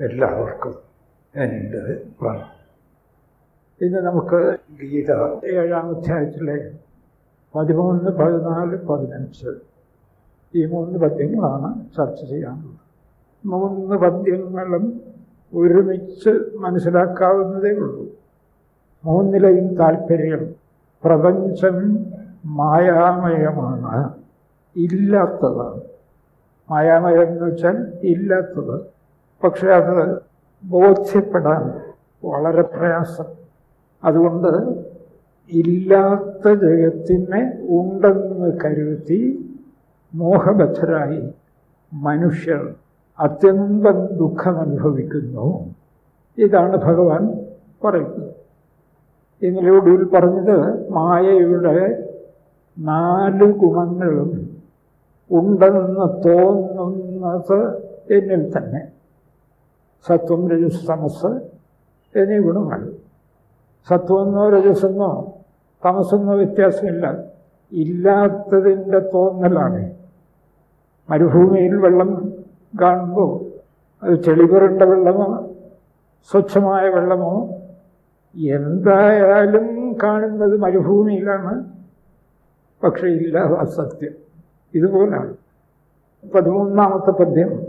എല്ലാവർക്കും എന്റെ പ്രണം ഇന്ന് നമുക്ക് ഗീത ഏഴാം അധ്യായത്തിലെ പതിമൂന്ന് പതിനാല് പതിനഞ്ച് ഈ മൂന്ന് പദ്യങ്ങളാണ് ചർച്ച ചെയ്യാനുള്ളത്. മൂന്ന് പദ്യങ്ങളും ഒരുമിച്ച് മനസ്സിലാക്കാവുന്നതേ ഉള്ളൂ. മൂന്നിലെയും താല്പര്യം പ്രപഞ്ചം മായാമയമാണ്. ഇല്ലാത്തതാണ്. മായാമയം എന്ന് വെച്ചാൽ ഇല്ലാത്തത് പക്ഷെ അത് ബോധ്യപ്പെടാൻ വളരെ പ്രയാസം. അതുകൊണ്ട് ഇല്ലാത്ത ജഗത്തിനെ ഉണ്ടെന്ന് കരുതി മോഹബദ്ധരായി മനുഷ്യർ അത്യന്തം ദുഃഖമനുഭവിക്കുന്നു. ഇതാണ് ഭഗവാൻ പറയുന്നത്. ഇന്നലെ ഒടുവിൽ പറഞ്ഞത് മായയുടെ നാല് ഗുണങ്ങളും ഉണ്ടെന്ന് തോന്നുന്നത് എന്നിൽ തന്നെ. സത്വം രജസ് തമസ് എന്നീ ഗുണങ്ങൾ. സത്വമെന്നോ രജസെന്നോ തമസെന്നോ വ്യത്യാസമില്ല. ഇല്ലാത്തതിന്റെ തോന്നലാണ്. മരുഭൂമിയിൽ വെള്ളം കാണുമ്പോൾ അത് ചെളിപുരണ്ട വെള്ളമോ സ്വച്ഛമായ വെള്ളമോ എന്തായാലും കാണുന്നത് മരുഭൂമിയിലാണ്. പക്ഷേ ഇല്ല അസത്യം. ഇതുപോലാണ്. പതിമൂന്നാമത്തെ പദ്യം.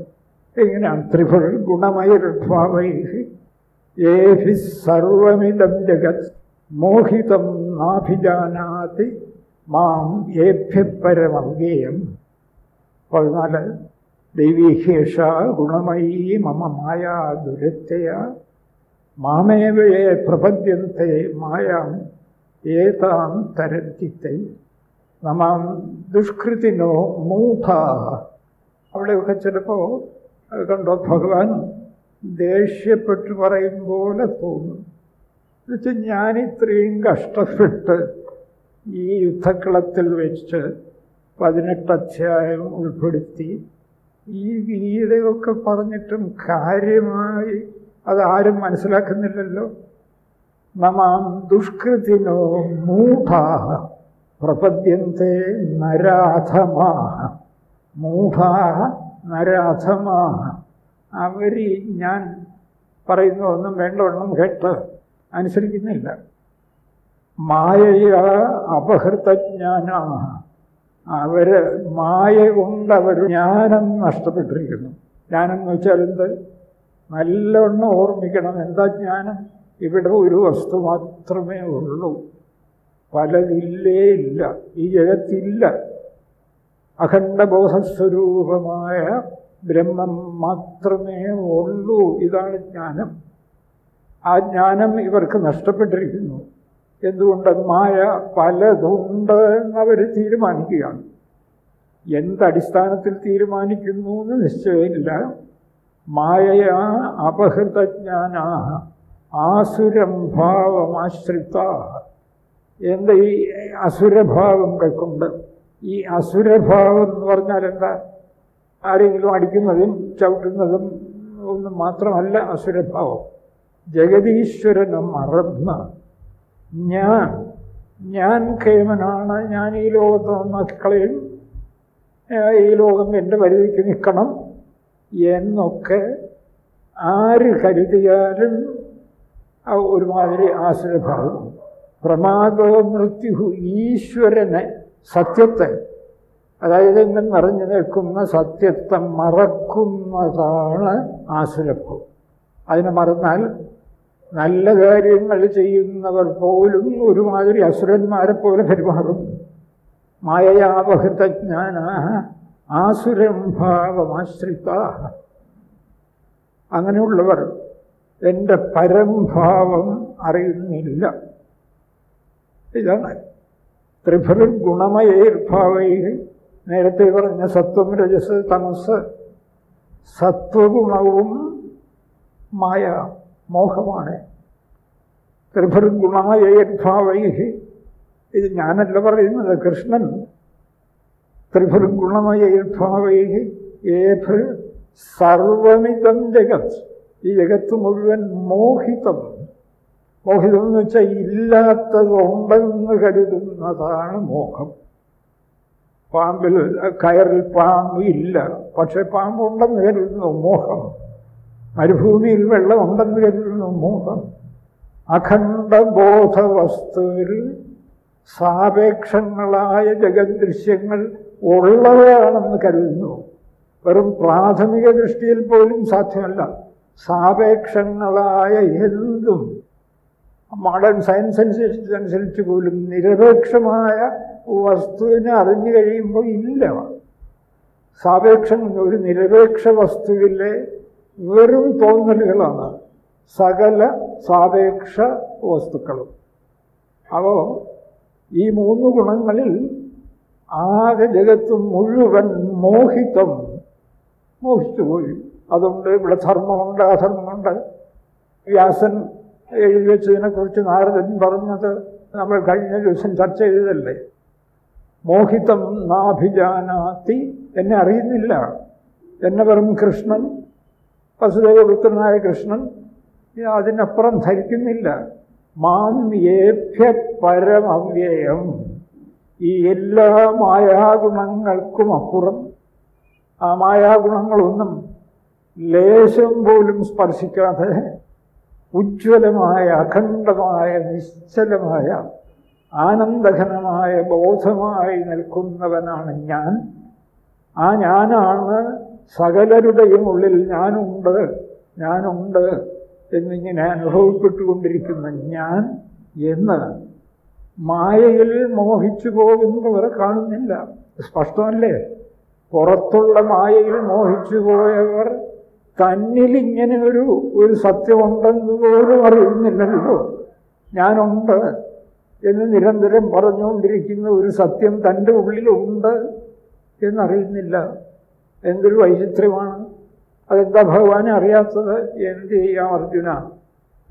എങ്ങനെയാണ് ത്രിഭുര ഗുണമൈർഭാവൈ ഏഭി സർവമിതം ജഗത് മോഹിതം നാഭിജാനാതി മാം ഏഭ്യ പരമവ്യേയം. പതിനാല് ദൈവീഹേഷ ഗുണമയീ മമ മായാ ദുരത്തയ മാമേവയെ പ്രപദ്യന്തെ മായാം ഏതാം തരത്തിത്തെ നമാം ദുഷ്കൃതിനോ മൂഢാ അവിടെയൊക്കെ ചിലപ്പോൾ കണ്ടോ? ഭഗവാൻ ദേഷ്യപ്പെട്ട് പറയും പോലെ തോന്നും. എന്നുവെച്ചാൽ ഞാനിത്രയും കഷ്ടപ്പെട്ട് ഈ യുദ്ധക്കളത്തിൽ വെച്ച് പതിനെട്ട് അധ്യായം ഉൾപ്പെടുത്തി ഈ ഗീതയൊക്കെ പറഞ്ഞിട്ടും കാര്യമായി അതാരും മനസ്സിലാക്കുന്നില്ലല്ലോ. നമാം ദുഷ്കൃതിനോ മൂഢാ പ്രപദ്യന്തെ നരാധമാ മൂഢാ നരാധമാ അവർ ഞാൻ പറയുന്ന ഒന്നും വേണ്ട ഒന്നും കേട്ട് അനുസരിക്കുന്നില്ല. മായ അപഹൃതജ്ഞാന. അവർ മായ കൊണ്ട് അവർ ജ്ഞാനം നഷ്ടപ്പെട്ടിരിക്കുന്നു. ജ്ഞാനം എന്ന് വെച്ചാൽ എന്ത്? നല്ലവണ്ണം ഓർമ്മിക്കണം. എന്താ ജ്ഞാനം? ഇവിടെ ഒരു വസ്തു മാത്രമേ ഉള്ളൂ. പലതില്ലേ ഇല്ല. ഈ ജഗത്തില്ല. അഖണ്ഡബോധസ്വരൂപമായ ബ്രഹ്മം മാത്രമേ ഉള്ളൂ. ഇതാണ് ജ്ഞാനം. ആ ജ്ഞാനം ഇവർക്ക് നഷ്ടപ്പെട്ടിരിക്കുന്നു. എന്തുകൊണ്ട്? മായ പലതുണ്ട് എന്നവർ തീരുമാനിക്കുകയാണ്. എന്തടിസ്ഥാനത്തിൽ തീരുമാനിക്കുന്നു എന്ന് നിശ്ചയമില്ല. മായയാ അപഹൃതജ്ഞാന ആസുരം ഭാവമാശ്രിത എന്താ ഈ അസുരഭാവം കൈക്കൊണ്ട്? ഈ അസുരഭാവം എന്ന് പറഞ്ഞാൽ എന്താ? ആരെങ്കിലും അടിക്കുന്നതും ചവിട്ടുന്നതും ഒന്നും മാത്രമല്ല അസുരഭാവം. ജഗതീശ്വരനെ മറന്ന് ഞാൻ ഞാൻ കേമനാണ് ഞാൻ ഈ ലോകത്ത് നന്നാക്കി കളയും ഈ ലോകം എന്റെ പരിധിക്ക് നിൽക്കണം എന്നൊക്കെ ആര് കരുതിയാലും ഒരുമാതിരി ആസുരഭാവം പ്രമാദോ മൃത്യു ഈശ്വരനെ സത്യത്തെ അതായത് ഇങ്ങനെ നിറഞ്ഞു നിൽക്കുന്ന സത്യത്തെ മറക്കുന്നതാണ് ആസുരഭാവം അതിനെ മറന്നാൽ നല്ല കാര്യങ്ങൾ ചെയ്യുന്നവർ പോലും ഒരുമാതിരി അസുരന്മാരെ പോലെ പെരുമാറും. മായയാപഹൃതജ്ഞാന ആസുരം ഭാവമാശ്രിത അങ്ങനെയുള്ളവർ എന്റെ പരംഭാവം അറിയുന്നില്ല. ഇതാണ് ത്രിഭുര ഗുണമയേർഭാവൈ നേരത്തെ പറഞ്ഞ സത്വം രജസ് തമസ് സത്വഗുണവും മായ മോഹമാണ്. ത്രിഭുര ഗുണമയേർഭാവൈ ഇത് ഞാനല്ല പറയുന്നത് കൃഷ്ണൻ. ത്രിഭുര ഗുണമയേർഭാവൈ ഏഭ് സർവമിതം ജഗത്. ഈ ജഗത്ത് മുഴുവൻ മോഹിതം. മോഹിതം എന്ന് വെച്ചാൽ ഇല്ലാത്തതുണ്ടെന്ന് കരുതുന്നതാണ് മോഹം. പാമ്പിൽ കയറിൽ പാമ്പ് ഇല്ല. പക്ഷെ പാമ്പുണ്ടെന്ന് കരുതുന്നു മോഹം. മരുഭൂമിയിൽ വെള്ളമുണ്ടെന്ന് കരുതുന്നു മോഹം. അഖണ്ഡ വസ്തുവിൽ സാപേക്ഷങ്ങളായ ജഗദൃശ്യങ്ങൾ ഉള്ളവയാണെന്ന് കരുതുന്നു. വെറും പ്രാഥമിക ദൃഷ്ടിയിൽ പോലും സാധ്യമല്ല. സാപേക്ഷങ്ങളായ എന്തും മോഡേൺ സയൻസ് അനുസരിച്ച് അനുസരിച്ച് പോലും നിരപേക്ഷമായ വസ്തുവിനെ അറിഞ്ഞു കഴിയുമ്പോൾ ഇല്ല. സാപേക്ഷം ഒരു നിരപേക്ഷ വസ്തുവിലെ വെറും തോന്നലുകളാണ് സകല സാപേക്ഷ വസ്തുക്കളും. അപ്പോൾ ഈ മൂന്ന് ഗുണങ്ങളിൽ ആകെ ജഗത്ത് മുഴുവൻ മോഹിതം മോഹിച്ചുപോയി അതുകൊണ്ട് ഇവിടെ ധർമ്മമുണ്ട് അധർമ്മമുണ്ട്. വ്യാസൻ എഴുതി വെച്ചതിനെക്കുറിച്ച് നാരദൻ പറഞ്ഞത് നമ്മൾ കഴിഞ്ഞ ദിവസം ചർച്ച ചെയ്തതല്ലേ? മോഹിതം നാഭിജാനാത്തി. എന്നെ അറിയുന്നില്ല. എന്നെ വെറും കൃഷ്ണൻ വസുദേവപുത്രനായ കൃഷ്ണൻ. അതിനപ്പുറം ധരിക്കുന്നില്ല. മാം ഏഭ്യ പരമവ്യയം. ഈ എല്ലാ മായാഗുണങ്ങൾക്കും അപ്പുറം. ആ മായാഗുണങ്ങളൊന്നും ലേശം പോലും സ്പർശിക്കാതെ ഉജ്ജ്വലമായ അഖണ്ഡമായ നിശ്ചലമായ ആനന്ദഘനമായ ബോധമായി നിൽക്കുന്നവനാണ് ഞാൻ. ആ ഞാനാണ് സകലരുടെയും ഉള്ളിൽ ഞാനുണ്ട് ഞാനുണ്ട് എന്നിങ്ങനെ അനുഭവപ്പെട്ടുകൊണ്ടിരിക്കുന്ന ഞാൻ എന്ന് മായയിൽ മോഹിച്ചു പോകുന്നവർ കാണുന്നില്ല. സ്പഷ്ടമല്ലേ? പുറത്തുള്ള മായയിൽ മോഹിച്ചു പോയവർ തന്നിൽ ഇങ്ങനെ ഒരു ഒരു സത്യമുണ്ടെന്ന് പോലും അറിയുന്നില്ലല്ലോ. ഞാനുണ്ട് എന്ന് നിരന്തരം പറഞ്ഞുകൊണ്ടിരിക്കുന്ന ഒരു സത്യം തന്റെ ഉള്ളിലുണ്ട് എന്നറിയുന്നില്ല. എന്തൊരു വൈചിത്ര്യമാണ്. അതെന്താ ഭഗവാനെ അറിയാത്തത്? എന്ത് ചെയ്യാം അർജുന?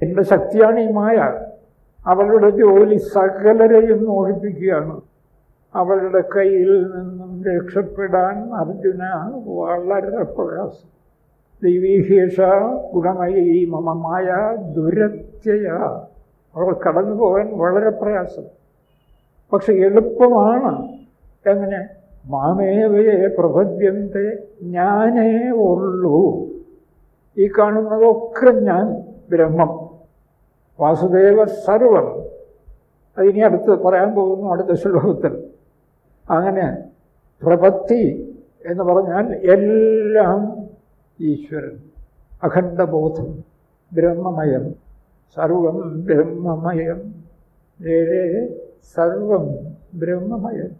എന്റെ ശക്തിയാണ് ഈ മായ. അവളുടെ ജോലി സകലരെയും മോഹിപ്പിക്കുകയാണ്. അവളുടെ കയ്യിൽ നിന്നും രക്ഷപ്പെടാൻ അർജുന വളരെ പ്രയാസം. ദൈവീഹേഷ ഗുണമയി മമമായ ദുരത്യയ അവൾ കടന്നു പോകാൻ വളരെ പ്രയാസം. പക്ഷെ എളുപ്പമാണ്. എങ്ങനെ? മാമേവയെ പ്രപദ്യന്തെ ഞാനേ ഉള്ളൂ. ഈ കാണുന്നതൊക്കെ ഞാൻ ബ്രഹ്മം. വാസുദേവ സർവം. അതിനി അടുത്ത് പറയാൻ പോകുന്നു അടുത്ത ശ്ലോകത്തിൽ. അങ്ങനെ പ്രപത്തി എന്ന് പറഞ്ഞാൽ എല്ലാം ഈശ്വരൻ അഖണ്ഡബോധം ബ്രഹ്മമയം സർവം ബ്രഹ്മമയം. ഏഴേ സർവം ബ്രഹ്മമയം.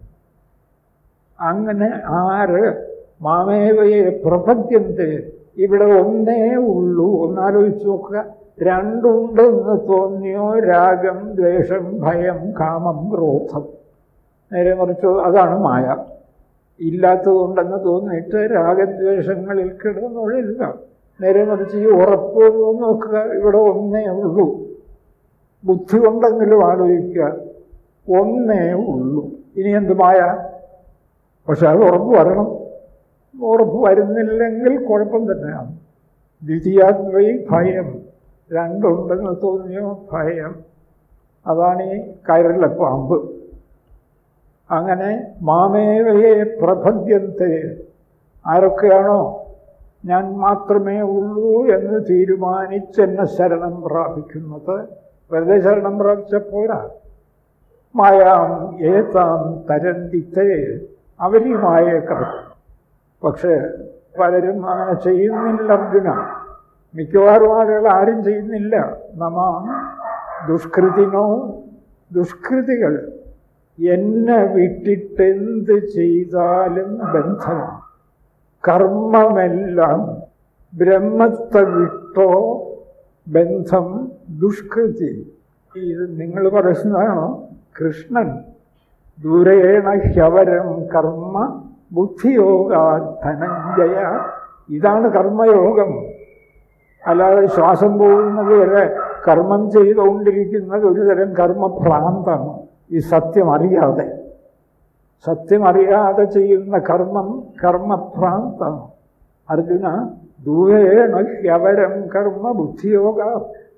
അങ്ങനെ ആറ് മാമേവയെ പ്രപദ്യന്ത് ഇവിടെ ഒന്നേ ഉള്ളൂ. ഒന്നാലോചിച്ച് നോക്കുക. രണ്ടുണ്ടെന്ന് തോന്നിയോ? രാഗം ദ്വേഷം ഭയം കാമം ക്രോധം. നേരെ മറിച്ച് അതാണ് മായ. ഇല്ലാത്തതുണ്ടെന്ന് തോന്നിയിട്ട് രാഗദ്വേഷങ്ങളിൽ കിടന്നുള്ളില്ല നേരെ മറിച്ച് ഈ ഉറപ്പ് നോക്കുക ഇവിടെ ഒന്നേ ഉള്ളൂ. ബുദ്ധി കൊണ്ടെങ്കിലും ആലോചിക്കുക ഒന്നേ ഉള്ളൂ. ഇനി എന്ത് മായ പക്ഷെ അത് ഉറപ്പ് വരണം. ഉറപ്പ് വരുന്നില്ലെങ്കിൽ കുഴപ്പം തന്നെയാണ്. ദ്വിതീയാദ്വൈ ഭയം. രണ്ടുണ്ടെന്ന് തോന്നിയോ ഭയം. അതാണ് ഈ കയറിലെ പാമ്പ്. അങ്ങനെ മാമേവയെ പ്രപദ്യത്തെ ആരൊക്കെയാണോ? ഞാൻ മാത്രമേ ഉള്ളൂ എന്ന് തീരുമാനിച്ചെന്നെ ശരണം പ്രാപിക്കുന്നത്. വെറുതെ ശരണം പ്രാപിച്ച പോരാ. മായാം ഏതാം തരന്തിത്തെ മായയെ കിടക്കും പക്ഷേ പലരും അങ്ങനെ ചെയ്യുന്നില്ല അർജുന. മിക്കവാറും ആളുകൾ ആരും ചെയ്യുന്നില്ല. നമാം ദുഷ്കൃതിനോ ദുഷ്കൃതികൾ. എന്നെ വിട്ടിട്ടെന്ത് ചെയ്താലും ബന്ധമാണ്. കർമ്മമെല്ലാം ബ്രഹ്മത്തെ വിട്ടോ ബന്ധം ദുഷ്കൃതി. ഇത് നിങ്ങൾ പറയുന്നതാണോ? കൃഷ്ണൻ ദൂരേണ ഹ്യവരം കർമ്മ ബുദ്ധിയോഗാ ധനഞ്ജയ ഇതാണ് കർമ്മയോഗം. അല്ലാതെ ശ്വാസം പോകുന്നത് വരെ കർമ്മം ചെയ്തുകൊണ്ടിരിക്കുന്നത് ഒരുതരം കർമ്മഭ്രാന്താണ്. ഈ സത്യം അറിയാതെ സത്യം അറിയാതെ ചെയ്യുന്ന കർമ്മം കർമ്മഭ്രാന്തം. അർജുന ദൂരേണ ഹ്യവരം കർമ്മ ബുദ്ധിയോഗ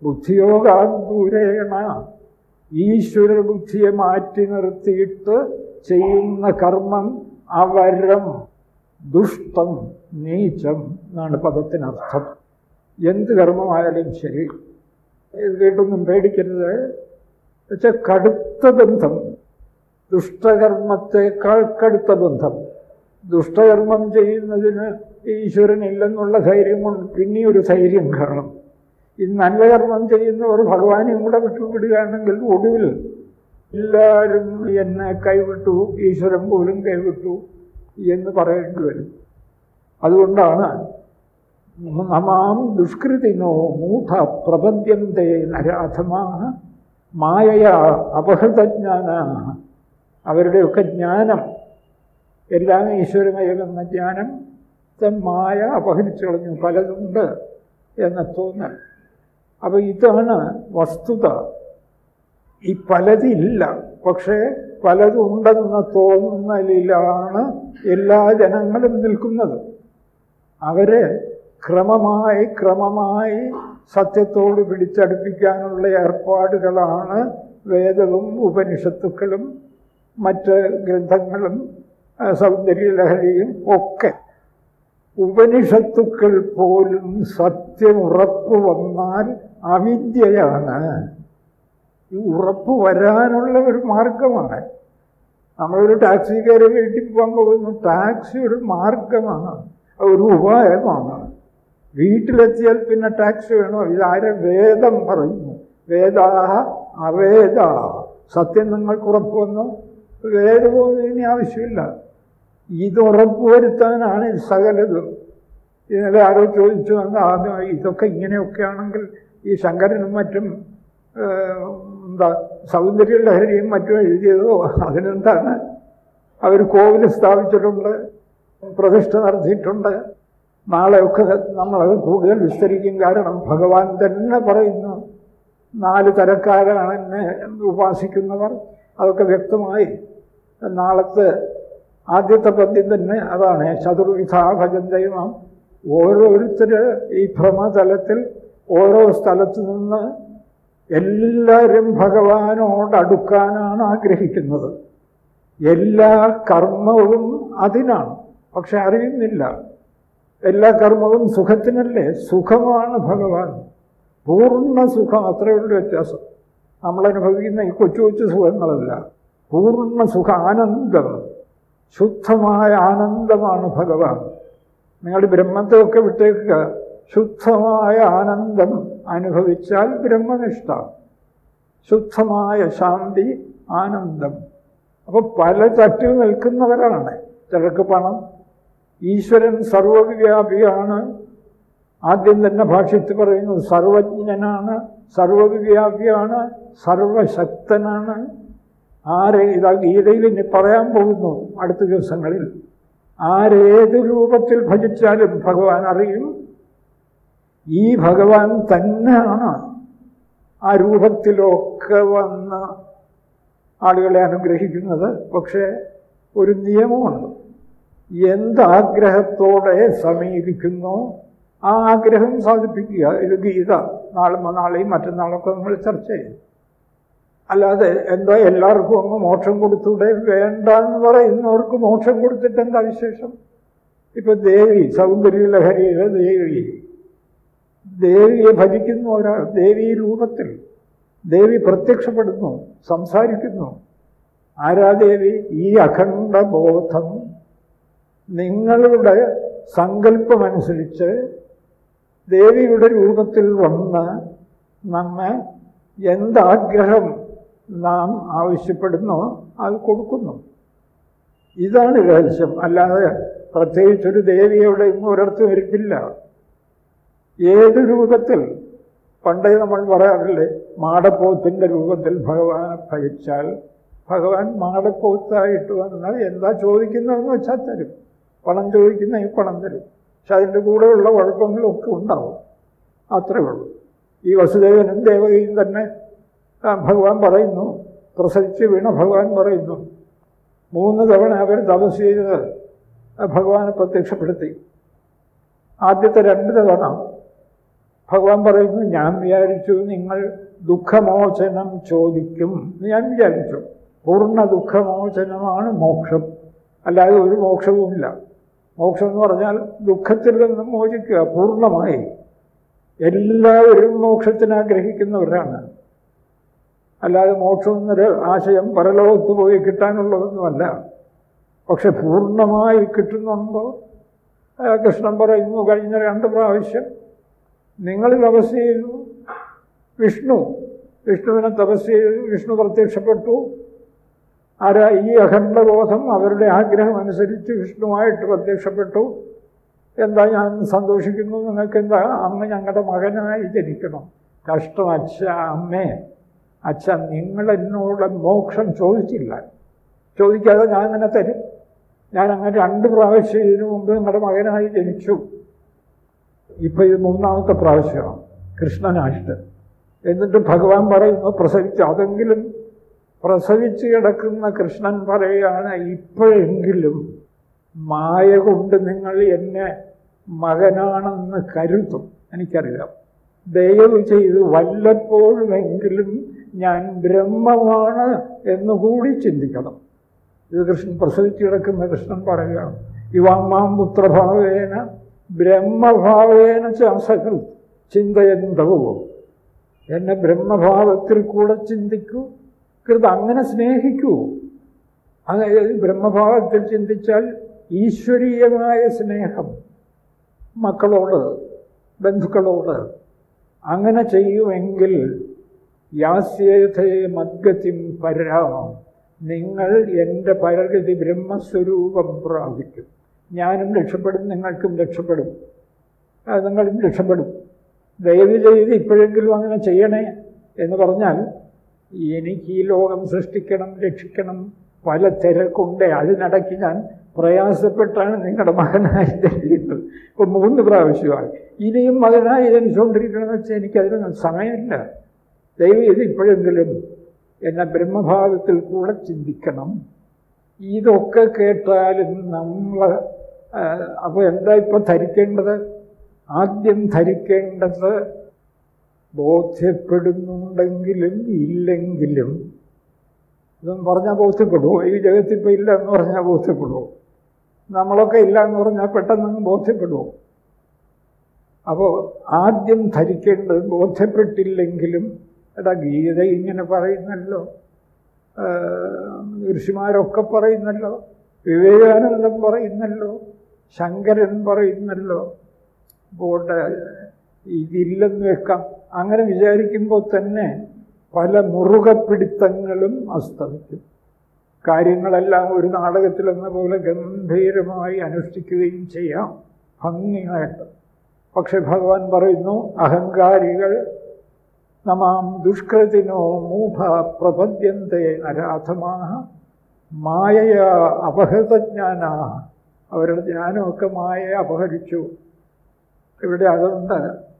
ബുദ്ധിയോഗാ ദൂരേണ. ഈശ്വര ബുദ്ധിയെ മാറ്റി നിർത്തിയിട്ട് ചെയ്യുന്ന കർമ്മം അവരം ദുഷ്ടം നീചം എന്നാണ് പദത്തിനർത്ഥം. എന്ത് കർമ്മമായാലും ശരി. ഇത് കേട്ടൊന്നും പേടിക്കരുത്. വെച്ചാൽ കടുത്ത ബന്ധം. ദുഷ്ടകർമ്മത്തെക്കാൾ കടുത്ത ബന്ധം. ദുഷ്ടകർമ്മം ചെയ്യുന്നതിന് ഈശ്വരനില്ലെന്നുള്ള ധൈര്യം കൊണ്ട് പിന്നെ ഒരു ധൈര്യം കാണും ഈ നല്ല കർമ്മം ചെയ്യുന്നവർ ഭഗവാനെയും കൂടെ വിട്ടുവിടുകയാണെങ്കിൽ ഒടുവിൽ എല്ലാവരും എന്നെ കൈവിട്ടു ഈശ്വരൻ പോലും കൈവിട്ടു എന്ന് പറയേണ്ടി വരും. അതുകൊണ്ടാണ് നമാം ദുഷ്കൃതിനോ മൂഢ പ്രപദ്യന്തേ നരാധമാ മായയ അപഹൃതജ്ഞാന. അവരുടെയൊക്കെ ജ്ഞാനം എല്ലാം ഈശ്വരമയമെന്ന ജ്ഞാനം മായ അപഹരിച്ചു കളഞ്ഞു. പലതുണ്ട് എന്ന തോന്നൽ. അപ്പോൾ ഇതാണ് വസ്തുത. ഈ പലതില്ല. പക്ഷേ പലതുണ്ടെന്ന തോന്നലിലാണ് എല്ലാ ജനങ്ങളും നിൽക്കുന്നത്. അവരെ ക്രമമായി ക്രമമായി സത്യത്തോട് പിടിച്ചടുപ്പിക്കാനുള്ള ഏർപ്പാടുകളാണ് വേദവും ഉപനിഷത്തുക്കളും മറ്റ് ഗ്രന്ഥങ്ങളും സൗന്ദര്യലഹരിയും ഒക്കെ. ഉപനിഷത്തുക്കൾ പോലും സത്യം ഉറപ്പ് വന്നാൽ അവിദ്യയാണ്. ഈ ഉറപ്പ് വരാനുള്ള ഒരു മാർഗമാണ്. നമ്മളൊരു ടാക്സി കയറി വീട്ടിൽ പോകാൻ പോകുന്നു ടാക്സി ഒരു മാർഗമാണ് ഒരു ഉപായമാണ്. വീട്ടിലെത്തിയാൽ പിന്നെ ടാക്സ് വേണോ? ഇതാരെ വേദം പറയുന്നു. വേദാഹ അവേദ. സത്യം നിങ്ങൾക്ക് ഉറപ്പ് വന്നു? വേദവും ഇനി ആവശ്യമില്ല. ഇത് ഉറപ്പുവരുത്താനാണ് സകലതും. ഇന്നലെ ആരോ ചോദിച്ചു വന്ന ആദ്യം ഇതൊക്കെ ഇങ്ങനെയൊക്കെയാണെങ്കിൽ ഈ ശങ്കരനും മറ്റും എന്താ സൗന്ദര്യ ലഹരിയും മറ്റും എഴുതിയതോ? അതിനെന്താണ്? അവർ കോവിൽ സ്ഥാപിച്ചിട്ടുണ്ട് പ്രതിഷ്ഠ നടത്തിയിട്ടുണ്ട്. നാളെയൊക്കെ നമ്മളത് കൂടുതൽ വിസ്തരിക്കും. കാരണം ഭഗവാൻ തന്നെ പറയുന്നു നാല് തരക്കാരാണ് എന്നെ ഉപാസിക്കുന്നവർ. അതൊക്കെ വ്യക്തമായി. നാളത്തെ ആദ്യത്തെ പദ്യം തന്നെ അതാണ്. ചതുർവിധാ ഭജന്തയുമാം. ഓരോരുത്തർ ഈ ഭ്രമതലത്തിൽ ഓരോ സ്ഥലത്ത് നിന്ന് എല്ലാവരും ഭഗവാനോട് അടുക്കാനാണ് ആഗ്രഹിക്കുന്നത്. എല്ലാ കർമ്മവും അതിനാണ്. പക്ഷെ അറിയുന്നില്ല. എല്ലാ കർമ്മവും സുഖത്തിനല്ലേ? സുഖമാണ് ഭഗവാൻ. പൂർണ സുഖം അത്രയുള്ള വ്യത്യാസം. നമ്മളനുഭവിക്കുന്ന ഈ കൊച്ചു കൊച്ചു സുഖങ്ങളല്ല. പൂർണ സുഖ ആനന്ദം. ശുദ്ധമായ ആനന്ദമാണ് ഭഗവാൻ. നിങ്ങൾ ബ്രഹ്മത്തെയൊക്കെ വിട്ടേക്കുക. ശുദ്ധമായ ആനന്ദം അനുഭവിച്ചാൽ ബ്രഹ്മനിഷ്ഠ. ശുദ്ധമായ ശാന്തി ആനന്ദം. അപ്പോൾ പല തട്ടിൽ നിൽക്കുന്നവരാണ്. ചിലർക്ക് പണം ഈശ്വരൻ സർവവ്യാപിയാണ് ആദ്യം തന്നെ ഭാഷ്യത്തിൽ പറയുന്നത് സർവജ്ഞനാണ് സർവവ്യാപിയാണ് സർവശക്തനാണ്. ആരെ ഇതാ ഗീതയിൽ ഇനി പറയാൻ പോകുന്നു അടുത്ത ദിവസങ്ങളിൽ. ആരേത് രൂപത്തിൽ ഭജിച്ചാലും ഭഗവാൻ അറിയും. ഈ ഭഗവാൻ തന്നെയാണ് ആ രൂപത്തിലൊക്കെ വന്ന ആളുകളെ അനുഗ്രഹിക്കുന്നത്. പക്ഷേ ഒരു നിയമമുണ്ട്. എന്താഗ്രഹത്തോടെ സമീപിക്കുന്നോ? ആ ആഗ്രഹം സാധിപ്പിക്കുക. ഇത് ഗീത. നാളെ നാളെയും മറ്റന്നാളൊക്കെ നമ്മൾ ചർച്ച ചെയ്യും. അല്ലാതെ എന്താ എല്ലാവർക്കും അങ്ങ് മോക്ഷം കൊടുത്തൂടെ? വേണ്ട എന്ന് പറയുന്നവർക്ക് മോക്ഷം കൊടുത്തിട്ട് എന്താ വിശേഷം? ഇപ്പം ദേവി സൗന്ദര്യ ലഹരിയിലെ ദേവി. ദേവിയെ ഭജിക്കുന്ന ഒരാൾ ദേവി രൂപത്തിൽ. ദേവി പ്രത്യക്ഷപ്പെടുന്നു സംസാരിക്കുന്നു. ആരാദേവി ഈ അഖണ്ഡ ബോധം നിങ്ങളുടെ സങ്കല്പമനുസരിച്ച് ദേവിയുടെ രൂപത്തിൽ വന്ന് നമ്മെ എന്താഗ്രഹം നാം ആവശ്യപ്പെടുന്നോ അത് കൊടുക്കുന്നു. ഇതാണ് രഹസ്യം. അല്ലാതെ പ്രത്യേകിച്ചൊരു ദേവിയുടെ ഒരിടത്തും ഇരിപ്പില്ല. ഏത് രൂപത്തിൽ? പണ്ടേ നമ്മൾ പറയാറില്ലേ മാടപ്പോത്തിന്റെ രൂപത്തിൽ ഭഗവാനെ ഭജിച്ചാൽ ഭഗവാൻ മാടപ്പോത്തായിട്ട് വന്നാൽ എന്താ ചോദിക്കുന്നതെന്ന് വെച്ചാൽ തരും. പണം ചോദിക്കുന്ന ഈ പണം തരും. പക്ഷെ അതിന്റെ കൂടെയുള്ള കുഴപ്പങ്ങളൊക്കെ ഉണ്ടാവും. അത്രേ ഉള്ളൂ. ഈ വസുദേവനും ദേവകയും തന്നെ ഭഗവാൻ പറയുന്നു പ്രസവിച്ച് വീണ ഭഗവാൻ പറയുന്നു മൂന്ന് തവണ അവർ തപസ് ചെയ്ത് ഭഗവാനെ പ്രത്യക്ഷപ്പെടുത്തി. ആദ്യത്തെ രണ്ട് തവണ ഭഗവാൻ പറയുന്നു ഞാൻ വിചാരിച്ചു നിങ്ങൾ ദുഃഖമോചനം ചോദിക്കും. ഞാൻ വിചാരിച്ചു. പൂർണ ദുഃഖമോചനമാണ് മോക്ഷം. അല്ലാതെ ഒരു മോക്ഷവുമില്ല. മോക്ഷം എന്ന് പറഞ്ഞാൽ ദുഃഖത്തിൽ നിന്ന് മോചിക്കുക പൂർണമായി. എല്ലാവരും മോക്ഷത്തിന് ആഗ്രഹിക്കുന്നവരാണ്. അല്ലാതെ മോക്ഷം എന്നൊരു ആശയം പരലോകത്ത് പോയി കിട്ടാനുള്ളതൊന്നുമല്ല. പക്ഷെ പൂർണമായി കിട്ടുന്നുണ്ടോ? കൃഷ്ണൻ പറയുന്നു കഴിഞ്ഞ രണ്ട് പ്രാവശ്യം നിങ്ങൾ തപസ് ചെയ്തു വിഷ്ണു. വിഷ്ണുവിനെ തപസ് ചെയ്തു വിഷ്ണു പ്രത്യക്ഷപ്പെട്ടു. ആരാ ഈ അഖണ്ഡബോധം അവരുടെ ആഗ്രഹം അനുസരിച്ച് വിഷ്ണുവായിട്ട് പ്രത്യക്ഷപ്പെട്ടു? എന്താ ഞാൻ സന്തോഷിക്കുന്നു? നിങ്ങൾക്ക് എന്താ അമ്മ ഞങ്ങളുടെ മകനായി ജനിക്കണം. കഷ്ടം. അച്ഛ അമ്മേ. അച്ഛ നിങ്ങൾ എന്നോട് മോക്ഷം ചോദിച്ചില്ല. ചോദിക്കാതെ ഞാൻ അങ്ങനെ തരും. ഞാൻ അങ്ങനെ രണ്ട് പ്രാവശ്യം ഇതിനു മുമ്പ് നിങ്ങളുടെ മകനായി ജനിച്ചു. ഇപ്പം ഇത് മൂന്നാമത്തെ പ്രാവശ്യമാണ്. കൃഷ്ണനായിട്ട് എന്നിട്ട് ഭഗവാൻ പറയുന്നു പ്രസവിച്ചു അതെങ്കിലും പ്രസവിച്ച് കിടക്കുന്ന കൃഷ്ണൻ പറയുകയാണ് ഇപ്പോഴെങ്കിലും മായ കൊണ്ട് നിങ്ങൾ എന്നെ മകനാണെന്ന് കരുതും. എനിക്കറിയാം. ദയവ് ചെയ്ത് വല്ലപ്പോഴുമെങ്കിലും ഞാൻ ബ്രഹ്മമാണ് എന്നുകൂടി ചിന്തിക്കണം. ഇത് കൃഷ്ണൻ പ്രസവിച്ചു കിടക്കുന്ന കൃഷ്ണൻ പറയുകയാണ് ഇവാമാം പുത്രഭാവേന ബ്രഹ്മഭാവേന ചാസകൾ ചിന്തയന്തവും. എന്നെ ബ്രഹ്മഭാവത്തിൽ കൂടെ ചിന്തിക്കൂ. കൃത അങ്ങനെ സ്നേഹിക്കൂ. അങ്ങനെ ബ്രഹ്മഭാവത്തിൽ ചിന്തിച്ചാൽ ഈശ്വരീയമായ സ്നേഹം മക്കളോട് ബന്ധുക്കളോട് അങ്ങനെ ചെയ്യുമെങ്കിൽ യാസ്യേഥേ മദ്ഗതിം പരാമം നിങ്ങൾ എന്റെ പരഗതി ബ്രഹ്മസ്വരൂപം പ്രാപിക്കും. ഞാനും രക്ഷപ്പെടും നിങ്ങൾക്കും രക്ഷപ്പെടും. നിങ്ങളും രക്ഷപ്പെടും. ദയവ് ചെയ്ത് ഇപ്പോഴെങ്കിലും അങ്ങനെ ചെയ്യണേ എന്ന് പറഞ്ഞാൽ എനിക്ക് ഈ ലോകം സൃഷ്ടിക്കണം രക്ഷിക്കണം. പല തിരക്കുണ്ട്. അതിനിടയ്ക്ക് ഞാൻ പ്രയാസപ്പെട്ടാണ് നിങ്ങളുടെ മകനായി ജനിക്കുന്നത് ഇപ്പം മൂന്ന് പ്രാവശ്യമായി. ഇനിയും മകനായി ജനിച്ചുകൊണ്ടിരിക്കണമെന്ന് വെച്ചാൽ എനിക്കതിനൊന്നും സമയമില്ല. ദൈവം ഇത് ഇപ്പോഴെങ്കിലും എന്നെ ബ്രഹ്മഭാവത്തിൽ കൂടെ ചിന്തിക്കണം. ഇതൊക്കെ കേട്ടാലും നമ്മൾ അപ്പോൾ എന്താ ഇപ്പം ധരിക്കേണ്ടത്? ആദ്യം ധരിക്കേണ്ടത് ബോധ്യപ്പെടുന്നുണ്ടെങ്കിലും ഇല്ലെങ്കിലും. ഇതൊന്നും പറഞ്ഞാൽ ബോധ്യപ്പെടുമോ ഈ ജഗത്തിൽ ഇപ്പം ഇല്ല എന്ന് പറഞ്ഞാൽ ബോധ്യപ്പെടുമോ നമ്മളൊക്കെ ഇല്ല എന്ന് പറഞ്ഞാൽ പെട്ടെന്ന് ബോധ്യപ്പെടുമോ അപ്പോൾ ആദ്യം ധരിക്കേണ്ടത് ബോധ്യപ്പെട്ടില്ലെങ്കിലും എടാ ഗീത ഇങ്ങനെ പറയുന്നല്ലോ ഋഷിമാരൊക്കെ പറയുന്നല്ലോ വിവേകാനന്ദൻ പറയുന്നല്ലോ ശങ്കരൻ പറയുന്നല്ലോ. പോട്ടെ ഇതില്ലെന്ന് വെക്കാം. അങ്ങനെ വിചാരിക്കുമ്പോൾ തന്നെ പല മുറുകപ്പിടുത്തങ്ങളും അസ്തമിക്കും. കാര്യങ്ങളെല്ലാം ഒരു നാടകത്തിലെന്ന പോലെ ഗംഭീരമായി അനുഷ്ഠിക്കുകയും ചെയ്യാം. ഭംഗിയായിട്ട്. പക്ഷെ ഭഗവാൻ പറയുന്നു അഹങ്കാരികൾ നമാം ദുഷ്കൃതിനോ മൂഢ പ്രപദ്യന്തെ നരാധമാ മായയാ അപഹൃതജ്ഞാനാ. അവരുടെ ജ്ഞാനമൊക്കെ മായയെ അപഹരിച്ചു. ഇവിടെ അതുണ്ട്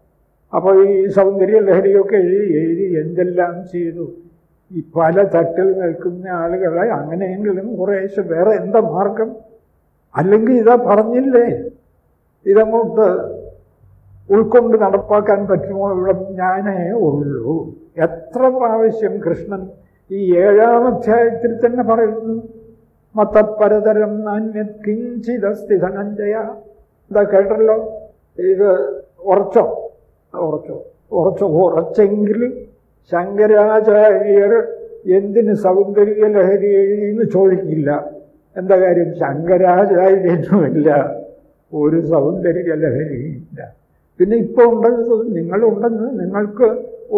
അപ്പോൾ ഈ സൗന്ദര്യ ലഹരിയൊക്കെ എഴുതി എഴുതി എന്തെല്ലാം ചെയ്തു? ഈ പല തട്ടിൽ നിൽക്കുന്ന ആളുകളെ അങ്ങനെയെങ്കിലും കുറേശ്ശെ വേറെ എന്താ മാർഗം? അല്ലെങ്കിൽ ഇതാ പറഞ്ഞില്ലേ? ഇതങ്ങോട്ട് ഉൾക്കൊണ്ട് നടപ്പാക്കാൻ പറ്റുമോ? ഇവിടെ ഞാനേ ഉള്ളൂ. എത്ര പ്രാവശ്യം കൃഷ്ണൻ ഈ ഏഴാം അധ്യായത്തിൽ തന്നെ പറയുന്നു? മതപരതരം നാന്യത് കിഞ്ചിതസ്തി ധനഞ്ജയ ഇതാ കേട്ടല്ലോ? ഇത് ഉറച്ചോ? ഉറച്ചോ. ഉറച്ചു ഉറച്ചെങ്കിൽ ശങ്കരാചാര്യർ എന്തിന് സൗന്ദര്യ ലഹരി എഴുതിയെന്ന് ചോദിക്കില്ല. എന്താ കാര്യം? ശങ്കരാചാര്യനുമില്ല. ഒരു സൗന്ദര്യ ലഹരിയില്ല പിന്നെ ഇപ്പോൾ ഉണ്ടെന്ന് നിങ്ങളുണ്ടെന്ന് നിങ്ങൾക്ക്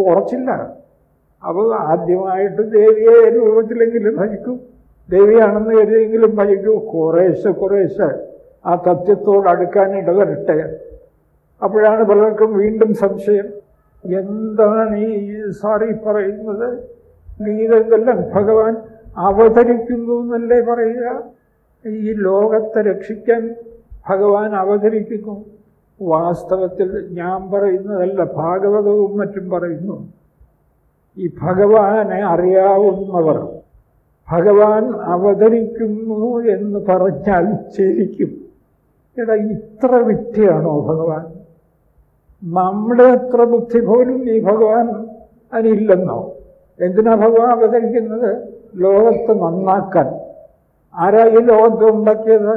ഉറച്ചില്ല. അവ ആദ്യമായിട്ട് ദേവിയെ രൂപത്തിലെങ്കിലും ഭജിക്കും. ദേവിയാണെന്ന് കരുതിയെങ്കിലും ഭജിക്കും. കുറേശ്ശെ കുറേശ്ശെ ആ തത്വത്തോട് അടുക്കാൻ ഇടവരട്ടെ. അപ്പോഴാണ് പലർക്കും വീണ്ടും സംശയം എന്താണ് ഈ സാറി പറയുന്നത്? ഗീതയെല്ലാം ഭഗവാൻ അവതരിക്കുന്നു എന്നല്ലേ പറയുക? ഈ ലോകത്തെ രക്ഷിക്കാൻ ഭഗവാൻ അവതരിക്കുന്നു വാസ്തവത്തിൽ ഞാൻ പറയുന്നതല്ല ഭാഗവതവും മറ്റും പറയുന്നു. ഈ ഭഗവാനെ അറിയാവുന്നവർ ഭഗവാൻ അവതരിക്കുന്നു എന്ന് പറഞ്ഞാൽ ശരിക്കും. എടാ ഇത്ര വിദ്യയാണോ ഭഗവാൻ? നമ്മുടെ അത്ര ബുദ്ധി പോലും ഈ ഭഗവാൻ അതിനില്ലെന്നോ എന്തിനാ ഭഗവാൻ അവതരിക്കുന്നത്? ലോകത്ത് നന്നാക്കാൻ. ആരാ ഈ ലോകത്ത് ഉണ്ടാക്കിയത്?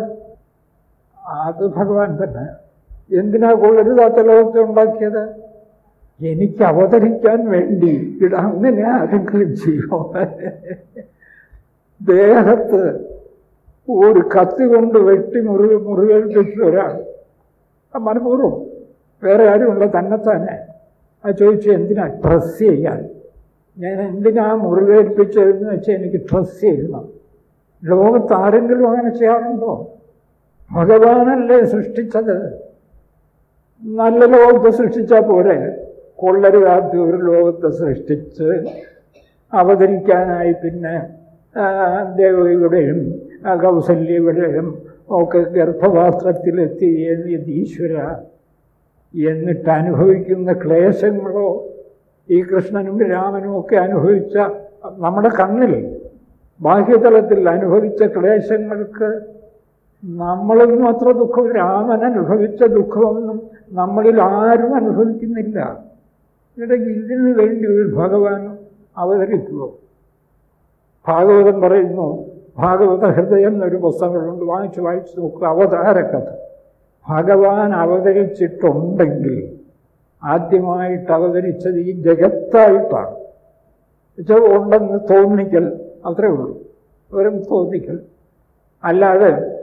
അത് ഭഗവാൻ തന്നെ. എന്തിനാ കൊള്ളരുതാത്ത ലോകത്തെ ഉണ്ടാക്കിയത്? എനിക്ക് അവതരിക്കാൻ വേണ്ടി ഇടങ്ങനെ ആരെങ്കിലും ചെയ്യോ? ദേഹത്ത് ഒരു കത്തി കൊണ്ട് വെട്ടി മുറിവ് മുറിവേൽപ്പിച്ച ഒരാൾ. മനഃപൂർവം വേറെ ആരുമുള്ള തന്നെത്താനെ. ആ ചോദിച്ചു എന്തിനാ ട്രസ് ചെയ്യാൻ? ഞാൻ എന്തിനാ മുറിവേൽപ്പിച്ചതെന്ന് വെച്ചാൽ എനിക്ക് ട്രസ് ചെയ്യണം. ലോകത്ത് ആരെങ്കിലും അങ്ങനെ ചെയ്യാറുണ്ടോ? ഭഗവാനല്ലേ സൃഷ്ടിച്ചത്? നല്ല ലോകത്തെ സൃഷ്ടിച്ചാൽ പോരെ. കൊള്ളരുതാത്ത ഒരു ലോകത്തെ സൃഷ്ടിച്ച് അവതരിക്കാനായി പിന്നെ ദേവതയുടെയും കൗസല്യയുടെയും ഒക്കെ ഗർഭപാത്രത്തിലെത്തി എന്ന് ഈശ്വര? എന്നിട്ട് അനുഭവിക്കുന്ന ക്ലേശങ്ങളോ ഈ കൃഷ്ണനും രാമനും ഒക്കെ അനുഭവിച്ച നമ്മുടെ കണ്ണിൽ ബാഹ്യതലത്തിൽ അനുഭവിച്ച ക്ലേശങ്ങൾക്ക് നമ്മളൊന്നും അത്ര ദുഃഖം രാമൻ അനുഭവിച്ച ദുഃഖമൊന്നും നമ്മളിൽ ആരും അനുഭവിക്കുന്നില്ല. ഇവിടെ ഇതിന് വേണ്ടി ഒരു ഭഗവാൻ അവതരിക്കുമോ ഭാഗവതം പറയുന്നു ഭാഗവത ഹൃദയം എന്നൊരു പുസ്തകമുണ്ട് വായിച്ച് വായിച്ച് നോക്കുക അവതാരകഥ. ഭഗവാൻ അവതരിച്ചിട്ടുണ്ടെങ്കിൽ ആദ്യമായിട്ട് അവതരിച്ചത് ഈ ജഗത്തായിട്ടാണ്. എന്നുവെച്ചാൽ ഉണ്ടെന്ന് തോന്നിക്കൽ അത്രേ ഉള്ളൂ. വെറും തോന്നിക്കൽ. അല്ലാതെ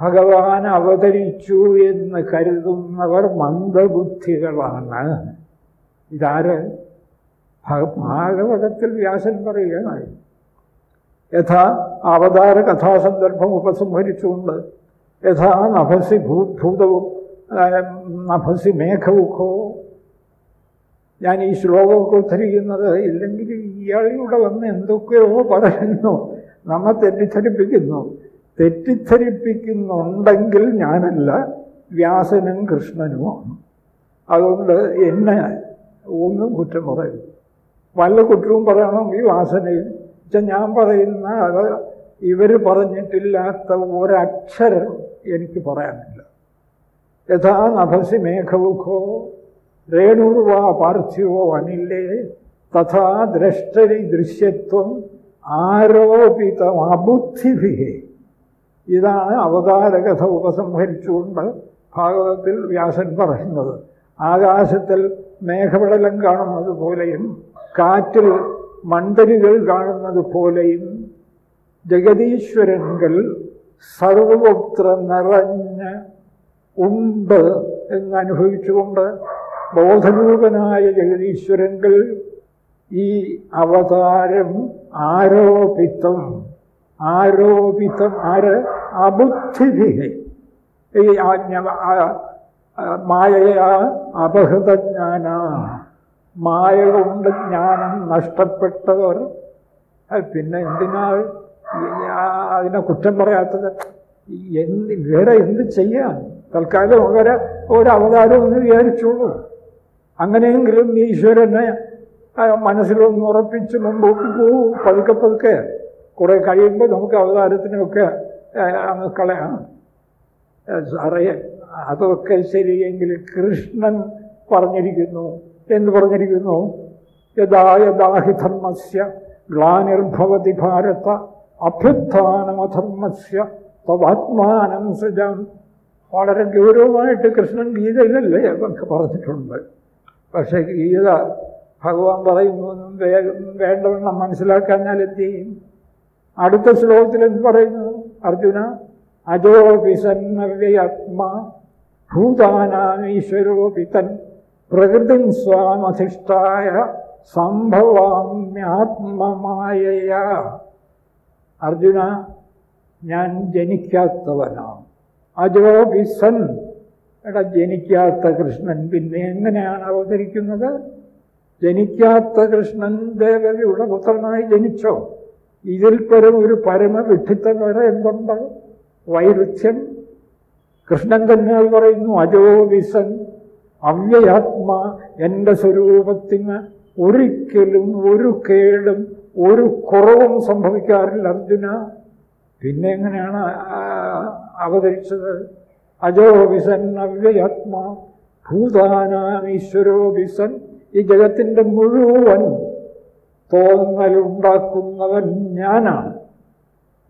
ഭഗവാൻ അവതരിച്ചു എന്ന് കരുതുന്നവർ മന്ദബുദ്ധികളാണ്. ഇതാര്? ഭാഗവതത്തിൽ വ്യാസൻ പറയുകയാണ്. യഥാ അവതാര കഥാസന്ദർഭം ഉപസംഹരിച്ചുകൊണ്ട് യഥാ നഭസി ഭൂ ഭൂതവും നഭസി മേഘവുഖോ ഞാൻ ഈ ശ്ലോകമൊക്കെ ഉദ്ധരിക്കുന്നത് ഇല്ലെങ്കിൽ ഇയാളിവിടെ വന്ന് എന്തൊക്കെയോ പറയുന്നു. നമ്മെ തെറ്റിദ്ധരിപ്പിക്കുന്നു. തെറ്റിദ്ധരിപ്പിക്കുന്നുണ്ടെങ്കിൽ ഞാനല്ല വ്യാസനും കൃഷ്ണനുമാണ്. അതുകൊണ്ട് എന്നെ ഒന്നും കുറ്റം പറയരുത്. വല്ല കുറ്റവും പറയണമെങ്കിൽ വാസനയും വെച്ചാൽ ഞാൻ പറയുന്ന അത് ഇവർ പറഞ്ഞിട്ടില്ലാത്ത ഒരക്ഷരം പറയാനില്ല. യഥാ നഭസി മേഘമുഖോ രേണുർവാ പാർത്ഥിവോ അനില്ലേ തഥാ ദ്രഷ്ടരി ദൃശ്യത്വം ആരോപിതം അബുദ്ധിഭിഹേ ഇതാണ് അവതാരകഥ ഉപസംഹരിച്ചുകൊണ്ട് ഭാഗവതത്തിൽ വ്യാസൻ പറയുന്നത്. ആകാശത്തിൽ മേഘപടലം കാണുന്നത് പോലെയും കാറ്റിൽ മണ്ടലുകൾ കാണുന്നത് പോലെയും ജഗതീശ്വരങ്കൽ സർവപുത്ര നിറഞ്ഞ് ഉണ്ട് എന്നനുഭവിച്ചുകൊണ്ട് ബോധരൂപനായ ജഗതീശ്വരങ്കൽ ഈ അവതാരം ആരോപിത്തം ആരോപിത്തം ആര്? അബുദ്ധിഭി ഈ മായയാ അപഹൃതജ്ഞാന. മായ കൊണ്ട് ജ്ഞാനം നഷ്ടപ്പെട്ടവർ പിന്നെ എന്തിനാ? അതിനെ കുറ്റം പറയാത്തത് എന്ത് വേറെ എന്ത് ചെയ്യാൻ? തൽക്കാലം അവരെ ഒരു അവതാരം എന്ന് വിചാരിച്ചോളൂ. അങ്ങനെയെങ്കിലും ഈശ്വരനെ മനസ്സിലൊന്ന് ഉറപ്പിച്ച് മുമ്പോട്ട് പോകും പതുക്കെ പതുക്കെ. കുറേ കഴിയുമ്പോൾ നമുക്ക് അവതാരത്തിനൊക്കെ അങ്ങ് കളയാം. സാറേ അതൊക്കെ ശരിയെങ്കിൽ കൃഷ്ണൻ പറഞ്ഞിരിക്കുന്നു. എന്ന് പറഞ്ഞിരിക്കുന്നു? യഥാ യഥാഹിധർമ്മസ്യ ഗ്ലാനിർഭവതി ഭാരത. അഭ്യുത്ഥാനമധർമ്മസ്യ തവാത്മാനം സൃജാം വളരെ ഗൗരവമായിട്ട് കൃഷ്ണൻ ഗീതയിലല്ലേ അതൊക്കെ പറഞ്ഞിട്ടുണ്ട്. പക്ഷേ ഗീത ഭഗവാൻ പറയുന്നു വേഗം വേണ്ടവണ്ണം മനസ്സിലാക്കാഞ്ഞാൽ എന്ത് ചെയ്യും? അടുത്ത ശ്ലോകത്തിൽ എന്ത് പറയുന്നു? അർജുന അജോപി സന്നവ്യയാത്മാ ഭൂതാനാമീശ്വരോപി തൻ പ്രകൃതി സ്വാമധിഷ്ഠായ സംഭവാമ്യാത്മമായ അർജുന ഞാൻ ജനിക്കാത്തവനാണ്. അജോപി സൻ എടാ ജനിക്കാത്ത കൃഷ്ണൻ പിന്നെ എങ്ങനെയാണ് അവതരിക്കുന്നത്? ജനിക്കാത്ത കൃഷ്ണൻ ദേവതയുടെ പുത്രനായി ജനിച്ചോ? ഇതിൽ പരം ഒരു പരമ വിഡ്ഢിത്തം വരെ എന്തുണ്ട്? വൈരുദ്ധ്യം. കൃഷ്ണൻ തന്നെ പറയുന്നു അജോ വിസൻ അവ്യയാത്മാ എന്റെ സ്വരൂപത്തിന് ഒരിക്കലും ഒരു കേടും ഒരു കുറവും സംഭവിക്കാറില്ല അർജുന. പിന്നെ എങ്ങനെയാണ് അവതരിച്ചത്? അജോ വിസൻ അവ്യയാത്മാ ഭൂതാനീശ്വരോ വിസൻ ഈ ജഗത്തിന്റെ മുഴുവൻ തോന്നലുണ്ടാക്കുന്നവൻ ഞാനാണ്.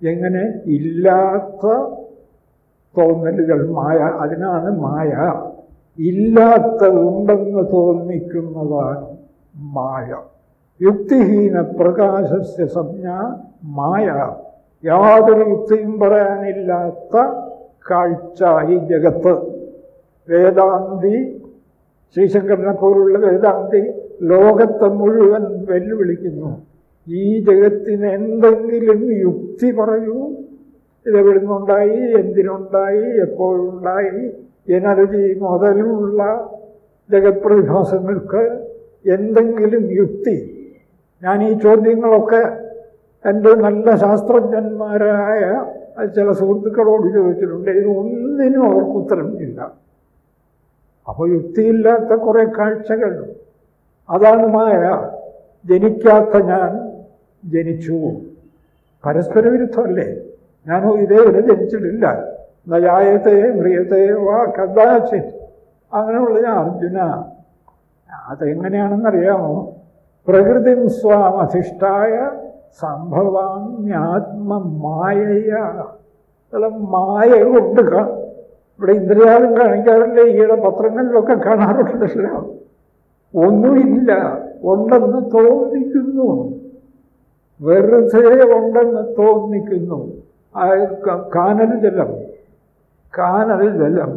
എങ്ങനെ? ഇല്ലാത്ത തോന്നലുകൾ മായ അതിനാണ് മായ. ഇല്ലാത്തതുണ്ടെന്ന് തോന്നിക്കുന്നതാണ് മായ. യുക്തിഹീന പ്രകാശസ്യ സംജ്ഞ മായ. യാതൊരു യുക്തിയും പറയാനില്ലാത്ത കാഴ്ച ഈ ജഗത്ത്. വേദാന്തി ശ്രീശങ്കരനെ പോലുള്ള വേദാന്തി ലോകത്തെ മുഴുവൻ വെല്ലുവിളിക്കുന്നു. ഈ ജഗത്തിന് എന്തെങ്കിലും യുക്തി പറയൂ. ഇതെവിടുന്നുണ്ടായി? എന്തിനുണ്ടായി? എപ്പോഴുണ്ടായി? എനർജി മുതലുള്ള ജഗത്പ്രതിഭാസങ്ങൾക്ക് എന്തെങ്കിലും യുക്തി ഞാൻ ഈ ചോദ്യങ്ങളൊക്കെ എന്റെ നല്ല ശാസ്ത്രജ്ഞന്മാരായ ചില സുഹൃത്തുക്കളോട് ചോദിച്ചിട്ടുണ്ട്. ഇതൊന്നിനും അവർക്ക് ഉത്തരം ഇല്ല. അപ്പോൾ യുക്തിയില്ലാത്ത കുറേ കാഴ്ചകൾ അതാണ് മായ. ജനിക്കാത്ത ഞാൻ ജനിച്ചു. പരസ്പര വിരുദ്ധമല്ലേ? ഞാനോ ഇതേവരെ ജനിച്ചിട്ടില്ല. നയായത്തെ മ്രിയത്തെ വാ കഥാചിത്. അങ്ങനെയുള്ള ഞാൻ അർജുന. അതെങ്ങനെയാണെന്നറിയാമോ? പ്രകൃതി സ്വാമധിഷ്ഠായ സംഭവാമ്യാത്മമായ മായ കൊണ്ട് ഇവിടെ ഇന്ദ്രജാലം കാണിക്കാറില്ലേ ഈയിടെ പത്രങ്ങളിലൊക്കെ കാണാറുണ്ടല്ലോ. ഒന്നുമില്ല ഉണ്ടെന്ന് തോന്നിക്കുന്നു. വെറുതെ ഉണ്ടെന്ന് തോന്നിക്കുന്നു. കാനൽ ജലം കാനൽ ജലം.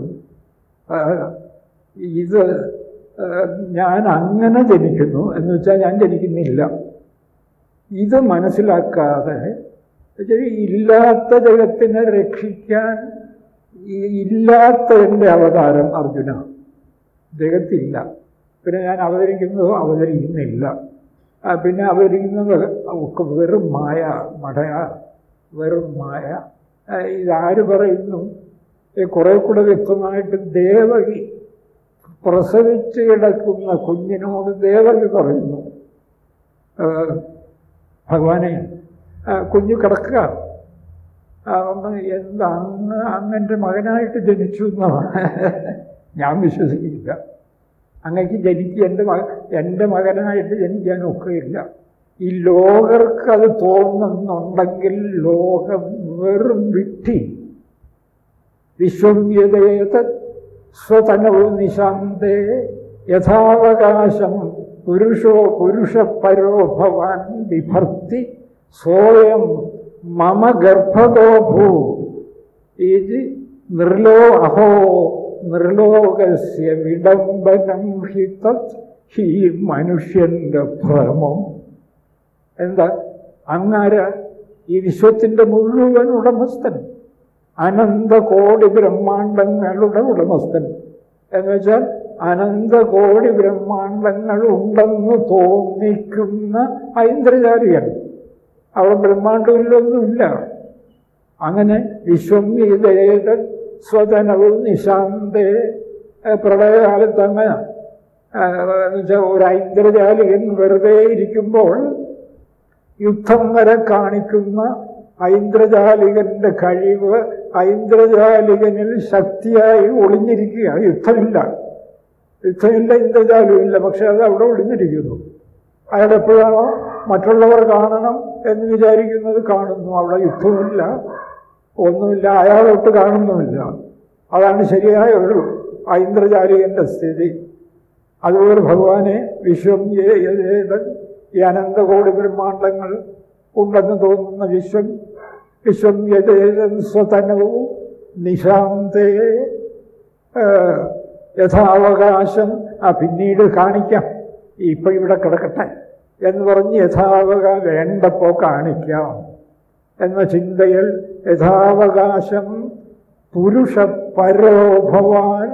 ഇത് ഞാൻ അങ്ങനെ ജനിക്കുന്നു എന്ന് വെച്ചാൽ ഞാൻ ജനിക്കുന്നില്ല. ഇത് മനസ്സിലാക്കാതെ ഇല്ലാത്ത ജഗത്തിനെ രക്ഷിക്കാൻ ഇല്ലാത്തതിന്റെ അവതാരം അർജുന. ജഗത്തില്ല. പിന്നെ ഞാൻ അവതരിക്കുന്നതോ അവതരിക്കുന്നില്ല. പിന്നെ അവതരിക്കുന്നത് ഒക്കെ വെറും മായ മടയ വെറും മായ. ഇതാര് പറയുന്നു? കുറേ കൂടെ വ്യക്തമായിട്ട് ദേവകി. പ്രസവിച്ച് കിടക്കുന്ന കുഞ്ഞിനോട് ദേവൻ പറയുന്നു ഭഗവാനെ കുഞ്ഞു കിടക്കുക. എന്താ അന്ന് അങ്ങന്റെ മകനായിട്ട് ജനിച്ചു എന്നാണ്. ഞാൻ വിശ്വസിക്കില്ല. അങ്ങക്ക് ജനിക്ക് എന്റെ മക എന്റെ മകനായിട്ട് ജനിക്കാൻ ഒക്കെയില്ല ഈ ലോകർക്ക് അത് തോന്നുന്നുണ്ടെങ്കിൽ ലോകം വെറും വിട്ടി. വിശ്വംയതേത സ്വതനവും നിശാന്തേ യഥാവകാശം പുരുഷോ പുരുഷപരോ ഭവാൻ വിഭർത്തി സ്വയം മമ ഗർഭതോ ഭൂ. ഇത് നിർലോ അഹോ നിർലോകസ്യ വിഡംബനം ഹി തത് ഹി മനുഷ്യന്റെ ഭ്രമം. എന്താ? അങ്ങാര? ഈ വിശ്വത്തിന്റെ മുഴുവൻ ഉടമസ്ഥൻ. അനന്തകോടി ബ്രഹ്മാണ്ടങ്ങളുടെ ഉടമസ്ഥൻ. എന്ന് വെച്ചാൽ അനന്തകോടി ബ്രഹ്മാണ്ടങ്ങൾ ഉണ്ടെന്ന് തോന്നിക്കുന്ന ഐന്ദ്രചാരിയൻ അവിടെ ബ്രഹ്മാണ്ടമില്ലൊന്നുമില്ല അങ്ങനെ വിശ്വം ഇതേത് സ്വതനവും നിശാന്തേ പ്രളയകാലത്ത് അങ്ങനെ എന്നുവെച്ചാൽ ഒരു ഐന്ദ്രജാലികൻ വെറുതെ ഇരിക്കുമ്പോൾ യുദ്ധം വരെ കാണിക്കുന്ന ഐന്ദ്രജാലികന്റെ കഴിവ് ഐന്ദ്രജാലികനിൽ ശക്തിയായി ഒളിഞ്ഞിരിക്കുക യുദ്ധമില്ല. യുദ്ധമില്ല ഇന്ദ്രജാലുമില്ല പക്ഷെ അത് അവിടെ ഒളിഞ്ഞിരിക്കുന്നു. അയാൾ എപ്പോഴാണോ മറ്റുള്ളവർ കാണണം എന്ന് വിചാരിക്കുന്നത് കാണുന്നു. അവിടെ യുദ്ധമില്ല ഒന്നുമില്ല അയാളൊട്ട് കാണുന്നുമില്ല. അതാണ് ശരിയായ ഒരു ഐന്ദ്രജാലികന്റെ സ്ഥിതി. അതുപോലെ ഭഗവാനെ വിശ്വം ഈ അനന്തകോടി ബ്രഹ്മാണ്ടങ്ങൾ ഉണ്ടെന്ന് തോന്നുന്ന വിശ്വം വിശ്വം യഥേതൻ സ്വതനവും നിശാന്തേ. യഥാവകാശം ആ പിന്നീട് കാണിക്കാം. ഇപ്പം ഇവിടെ കിടക്കട്ടെ എന്ന് പറഞ്ഞ് യഥാവകാശം വേണ്ടപ്പോൾ കാണിക്കാം എന്ന ചിന്തയിൽ യഥാവകാശം പുരുഷ പരോഭവാൻ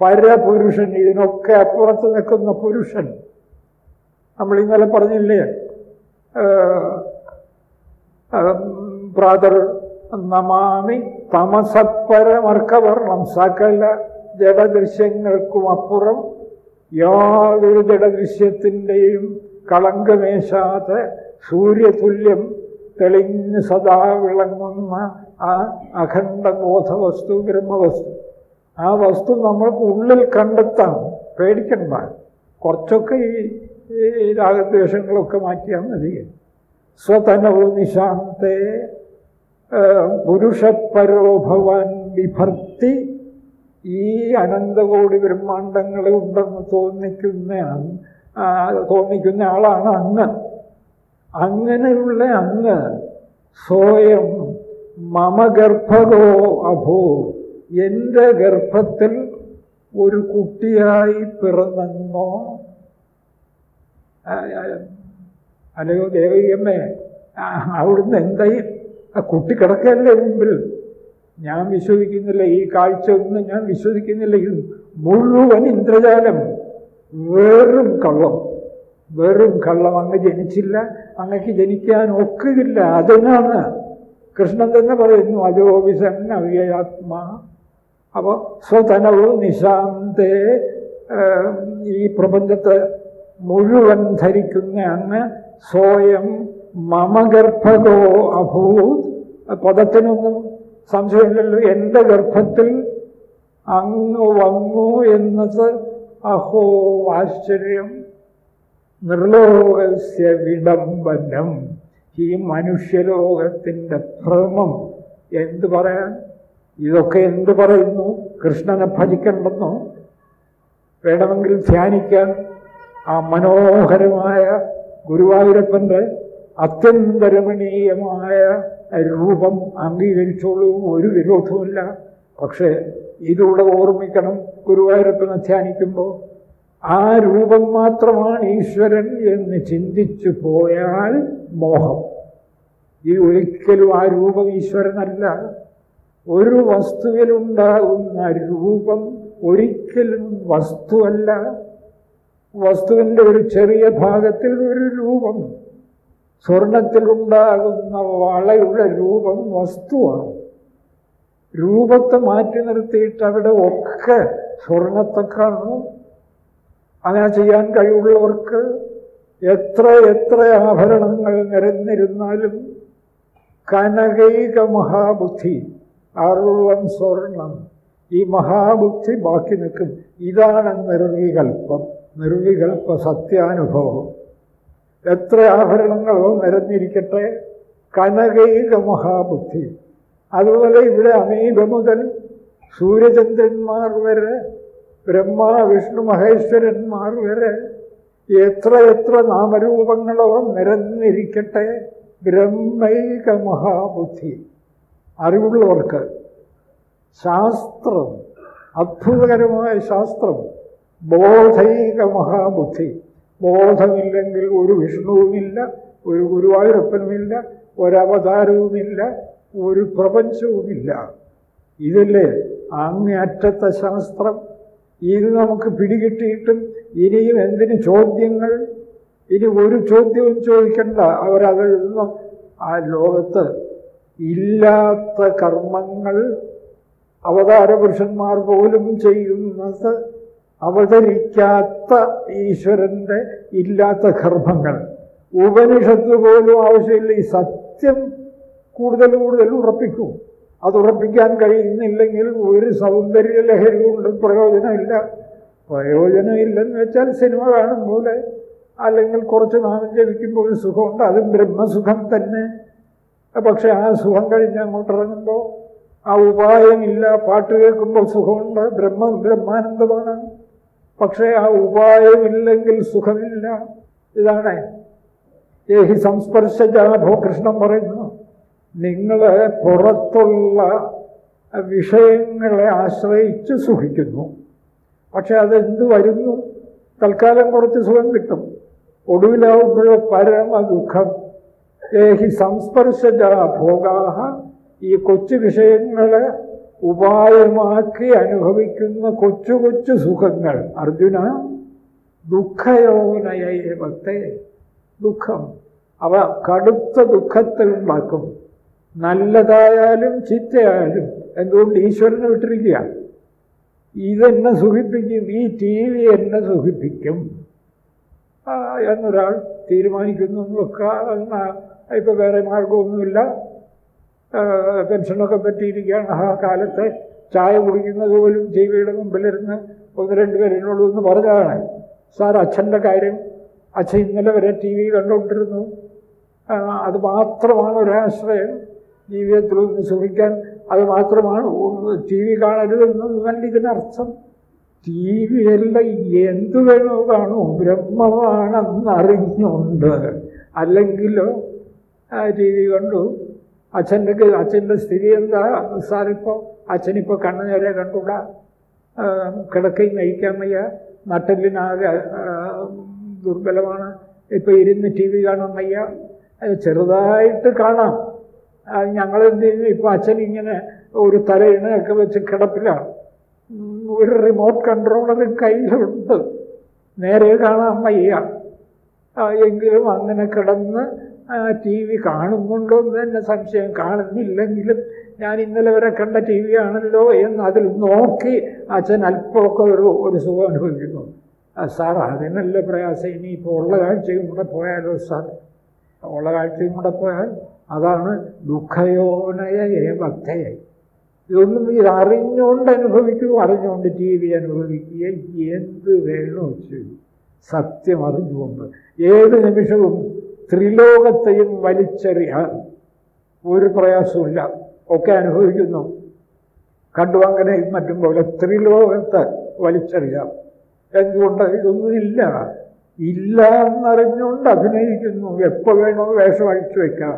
പരപുരുഷൻ ഇതിനൊക്കെ അപ്പുറത്ത് നിൽക്കുന്ന പുരുഷൻ. നമ്മൾ ഇന്നലെ പറഞ്ഞില്ലേ ബ്രാദർ നമാമി തമസപ്പരമർക്കവർണം സകല ജഡദൃശ്യങ്ങൾക്കും അപ്പുറം യാതൊരു ജഡദൃശ്യത്തിന്റെയും കളങ്കമേശാതെ സൂര്യതുല്യം തെളിഞ്ഞ് സദാ വിളങ്ങുന്ന ആ അഖണ്ഡ ബോധവസ്തു ബ്രഹ്മവസ്തു. ആ വസ്തു നമ്മൾക്ക് ഉള്ളിൽ കണ്ടെത്താം പേടിക്കണ്ട. കുറച്ചൊക്കെ ഈ രാഗദ്വേഷങ്ങളൊക്കെ മാറ്റിയാൽ മതി. സ്വതനവും നിശാന്തേ പുരുഷപരോ ഭവാൻ വിഭർത്തി ഈ അനന്തകോടി ബ്രഹ്മാണ്ടങ്ങൾ ഉണ്ടെന്ന് തോന്നിക്കുന്ന തോന്നിക്കുന്ന ആളാണ് അങ്ങ്. അങ്ങനെയുള്ള അങ്ങ് സ്വയം മമ ഗർഭകോ അഭോ. എന്റെ ഗർഭത്തിൽ ഒരു കുട്ടിയായി പിറന്നെന്നോ അല്ലയോ ദേവയമ്മേ അവിടുന്ന് എന്തായി? ആ കുട്ടി കിടക്കല്ലേ മുമ്പിൽ. ഞാൻ വിശ്വസിക്കുന്നില്ല ഈ കാഴ്ച ഒന്നും ഞാൻ വിശ്വസിക്കുന്നില്ല. ഇത് മുഴുവൻ ഇന്ദ്രജാലം. വെറും കള്ളം. വെറും കള്ളം. അങ്ങ് ജനിച്ചില്ല അങ്ങക്ക് ജനിക്കാൻ ഒക്കുകയില്ല. അതിനാണ് കൃഷ്ണൻ തന്നെ പറയുന്നു അജോവിസൻ അവ്യയാത്മാ അപ്പോൾ സ്വതനവും നിശാന്തേ ഈ പ്രപഞ്ചത്തെ മുഴുവൻ ധരിക്കുന്ന അങ്ങ് സ്വയം മമഗർഭകോ അഭൂത്. പദത്തിനൊന്നും സംശയമില്ലല്ലോ. എന്റെ ഗർഭത്തിൽ അങ്ങ് വന്നു എന്നത് അഹോ ആശ്ചര്യം. നിർലോകസ്യ വിടംബനം. ഈ മനുഷ്യലോകത്തിന്റെ ഭ്രമം എന്തു പറയാൻ? ഇതൊക്കെ എന്തു പറയുന്നു? കൃഷ്ണനെ ഭജിക്കണ്ടെന്നോ? വേണമെങ്കിൽ ധ്യാനിക്കാൻ ആ മനോഹരമായ ഗുരുവായൂരപ്പന്റെ അത്യന്തരമണീയമായ രൂപം അംഗീകരിച്ചോളൂ ഒരു വിരോധവുമില്ല. പക്ഷേ ഇതിലൂടെ ഓർമ്മിക്കണം ഗുരുവായൂരപ്പനെ ധ്യാനിക്കുമ്പോൾ ആ രൂപം മാത്രമാണ് ഈശ്വരൻ എന്ന് ചിന്തിച്ചു പോയാൽ മോഹം. ഈ ഒരിക്കലും ആ രൂപം ഈശ്വരനല്ല. ഒരു വസ്തുവിലുണ്ടാകുന്ന രൂപം ഒരിക്കലും വസ്തുവല്ല. വസ്തുവിന്റെ ഒരു ചെറിയ ഭാഗത്തിൽ ഒരു രൂപം. സ്വർണത്തിലുണ്ടാകുന്ന വളയുടെ രൂപം വസ്തുവാണ്. രൂപത്തെ മാറ്റി നിർത്തിയിട്ട് അവിടെ ഒക്കെ സ്വർണത്തെ കാണും അങ്ങനെ ചെയ്യാൻ കഴിവുള്ളവർക്ക് എത്ര എത്ര ആഭരണങ്ങൾ നിരന്നിരുന്നാലും കനകൈക മഹാബുദ്ധി അറുവൻ സ്വർണം ഈ മഹാബുദ്ധി ബാക്കി നിൽക്കും. ഇതാണ് നിർവികൽപ്പം. നിർവികൽപ്പ സത്യാനുഭവം. എത്ര ആഭരണങ്ങളോ നിരഞ്ഞിരിക്കട്ടെ കനകൈക മഹാബുദ്ധി. അതുപോലെ ഇവിടെ അമീബ മുതൽ സൂര്യചന്ദ്രന്മാർ വരെ ബ്രഹ്മ വിഷ്ണു മഹേശ്വരന്മാർ വരെ എത്ര എത്ര നാമരൂപങ്ങളോ നിരന്നിരിക്കട്ടെ ബ്രഹ്മൈക മഹാബുദ്ധി. അറിവുള്ളവർക്ക് ശാസ്ത്രം അത്ഭുതകരമായ ശാസ്ത്രം ബോധൈക മഹാബുദ്ധി ബോധമില്ലെങ്കിൽ ഒരു വിഷ്ണുവുമില്ല ഒരു ഗുരുവായൂരപ്പനുമില്ല ഒരവതാരവുമില്ല ഒരു പ്രപഞ്ചവുമില്ല. ഇതല്ലേ? അങ്ങേയറ്റത്തെ ശാസ്ത്രം. ഇത് നമുക്ക് പിടികിട്ടിയിട്ടും ഇനിയും എന്തിന് ചോദ്യങ്ങൾ? ഇനി ഒരു ചോദ്യവും ചോദിക്കണ്ട. അവരതെഴുതുന്ന ആ ലോകത്ത് ഇല്ലാത്ത കർമ്മങ്ങൾ അവതാരപുരുഷന്മാർ പോലും ചെയ്യുന്നത് അവതരിക്കാത്ത ഈശ്വരന്റെ ഇല്ലാത്ത ഗർഭങ്ങൾ ഉപനിഷത്ത് പോലും ആവശ്യമില്ല. ഈ സത്യം കൂടുതൽ കൂടുതൽ ഉറപ്പിക്കും. അത് ഉറപ്പിക്കാൻ കഴിയുന്നില്ലെങ്കിൽ ഒരു സൗന്ദര്യ ലഹരി കൊണ്ട് പ്രയോജനമില്ല. പ്രയോജനമില്ലെന്ന് വെച്ചാൽ സിനിമ കാണും പോലെ. അല്ലെങ്കിൽ കുറച്ച് നാമം ജപിക്കുമ്പോൾ ഒരു സുഖമുണ്ട്. അതും ബ്രഹ്മസുഖം തന്നെ. പക്ഷെ ആ സുഖം കഴിഞ്ഞ് അങ്ങോട്ട് ഇറങ്ങുമ്പോൾ ആ ഉപായമില്ല. പാട്ട് കേൾക്കുമ്പോൾ സുഖമുണ്ട്. ബ്രഹ്മ ബ്രഹ്മാനന്ദമാണ്. പക്ഷേ ആ ഉപായമില്ലെങ്കിൽ സുഖമില്ല. ഇതാണ് ഏഹി സംസ്പർശജാഭോ കൃഷ്ണൻ പറയുന്നു. നിങ്ങൾ പുറത്തുള്ള വിഷയങ്ങളെ ആശ്രയിച്ച് സുഖിക്കുന്നു. പക്ഷെ അതെന്ത് വരുന്നു? തൽക്കാലം കുറച്ച് സുഖം കിട്ടും. ഒടുവിലാവുമ്പോഴോ പരമ ദുഃഖം ഏഹി സംസ്പർശജ ഭോഗാഹ ഈ കൊച്ചു വിഷയങ്ങളെ ഉപായമാക്കി അനുഭവിക്കുന്ന കൊച്ചു കൊച്ചു സുഖങ്ങൾ. അർജുന ദുഃഖയോനയവത്തെ ദുഃഖം. അവ കടുത്ത ദുഃഖത്തിൽ ഉണ്ടാക്കും. നല്ലതായാലും ചീത്തയായാലും എന്തുകൊണ്ട് ഈശ്വരനെ വിട്ടിരിക്കുക? ഇതെന്നെ സുഖിപ്പിക്കും ഈ ടി വി എന്നെ സുഖിപ്പിക്കും. എന്നൊരാൾ തീരുമാനിക്കുന്നു എന്ന് വെക്കുക ഇപ്പം വേറെ മാർഗമൊന്നുമില്ല. പെൻഷനൊക്കെ പറ്റിയിരിക്കുകയാണ്. ആ കാലത്ത് ചായ കുടിക്കുന്നത് പോലും ടി വിയുടെ മുമ്പിലിരുന്ന് ഒന്ന് രണ്ട് പേരിനോട് എന്ന് പറഞ്ഞതാണ്. സാർ അച്ഛന്റെ കാര്യം അച്ഛൻ ഇന്നലെ വരെ ടി വി കണ്ടുകൊണ്ടിരുന്നു. അത് മാത്രമാണ് ഒരാശ്രയം. ജീവിതത്തിൽ ഒന്ന് സുഖിക്കാൻ അത് മാത്രമാണ്. ടി വി കാണരുതെന്നല്ല ഇതിനർത്ഥം ടി വിയല്ല എന്തു വേണോ കാണൂ. ബ്രഹ്മമാണെന്നറിഞ്ഞുകൊണ്ട് അല്ലെങ്കിലോ ടി വി കണ്ടു. അച്ഛന്റെ അച്ഛന്റെ സ്ഥിതി എന്താ? സാറിപ്പോൾ അച്ഛനിപ്പോൾ കണ്ണു നേരെ കണ്ടുകൂടാ കിടക്കയും നയിക്കാൻ വയ്യ. നട്ടലിനാകെ ദുർബലമാണ്. ഇപ്പോൾ ഇരുന്ന് ടി വി കാണാൻ വയ്യ. ചെറുതായിട്ട് കാണാം. ഞങ്ങൾ എന്ത് ചെയ്യുന്നു ഇപ്പോൾ അച്ഛൻ ഇങ്ങനെ ഒരു തലയിണയൊക്കെ വെച്ച് കിടപ്പിലാണ് ഒരു റിമോട്ട് കൺട്രോളർ കയ്യിലുണ്ട്. നേരെ കാണാൻ വയ്യ. എങ്കിലും അങ്ങനെ കിടന്ന് ടി വി കാണുന്നുണ്ടോ എന്ന് തന്നെ സംശയം. കാണുന്നില്ലെങ്കിലും ഞാൻ ഇന്നലെ വരെ കണ്ട ടി വി ആണല്ലോ എന്ന് അതിൽ നോക്കി അച്ഛൻ അല്പമൊക്കെ ഒരു ഒരു സുഖം അനുഭവിക്കുന്നു. സാർ അതിനല്ല പ്രയാസം. ഇനി ഇപ്പോൾ ഉള്ള കാഴ്ചയും കൂടെ പോയാലോ സാർ? ഉള്ള കാഴ്ചയും കൂടെ പോയാൽ അതാണ് ദുഃഖയോനയ ഭക്തയായി ഇതൊന്നും ഇത് അറിഞ്ഞുകൊണ്ട് അനുഭവിക്കുക അറിഞ്ഞുകൊണ്ട് ടി വി അനുഭവിക്കുക. എന്ത് വേണോ ചെയ്യും. സത്യം അറിഞ്ഞുകൊണ്ട്. ഏത് നിമിഷവും ത്രിലോകത്തെയും വലിച്ചെറിയാൻ ഒരു പ്രയാസമില്ല ഒക്കെ അനുഭവിക്കുന്നു. കണ്ടു അങ്ങനെയും മറ്റും പോലെ ത്രിലോകത്തെ വലിച്ചെറിയാം. എന്തുകൊണ്ട് ഇതൊന്നുമില്ല? ഇല്ല എന്നറിഞ്ഞുകൊണ്ട് അഭിനയിക്കുന്നു. എപ്പോൾ വേണോ വേഷം അഴിച്ചു വയ്ക്കാം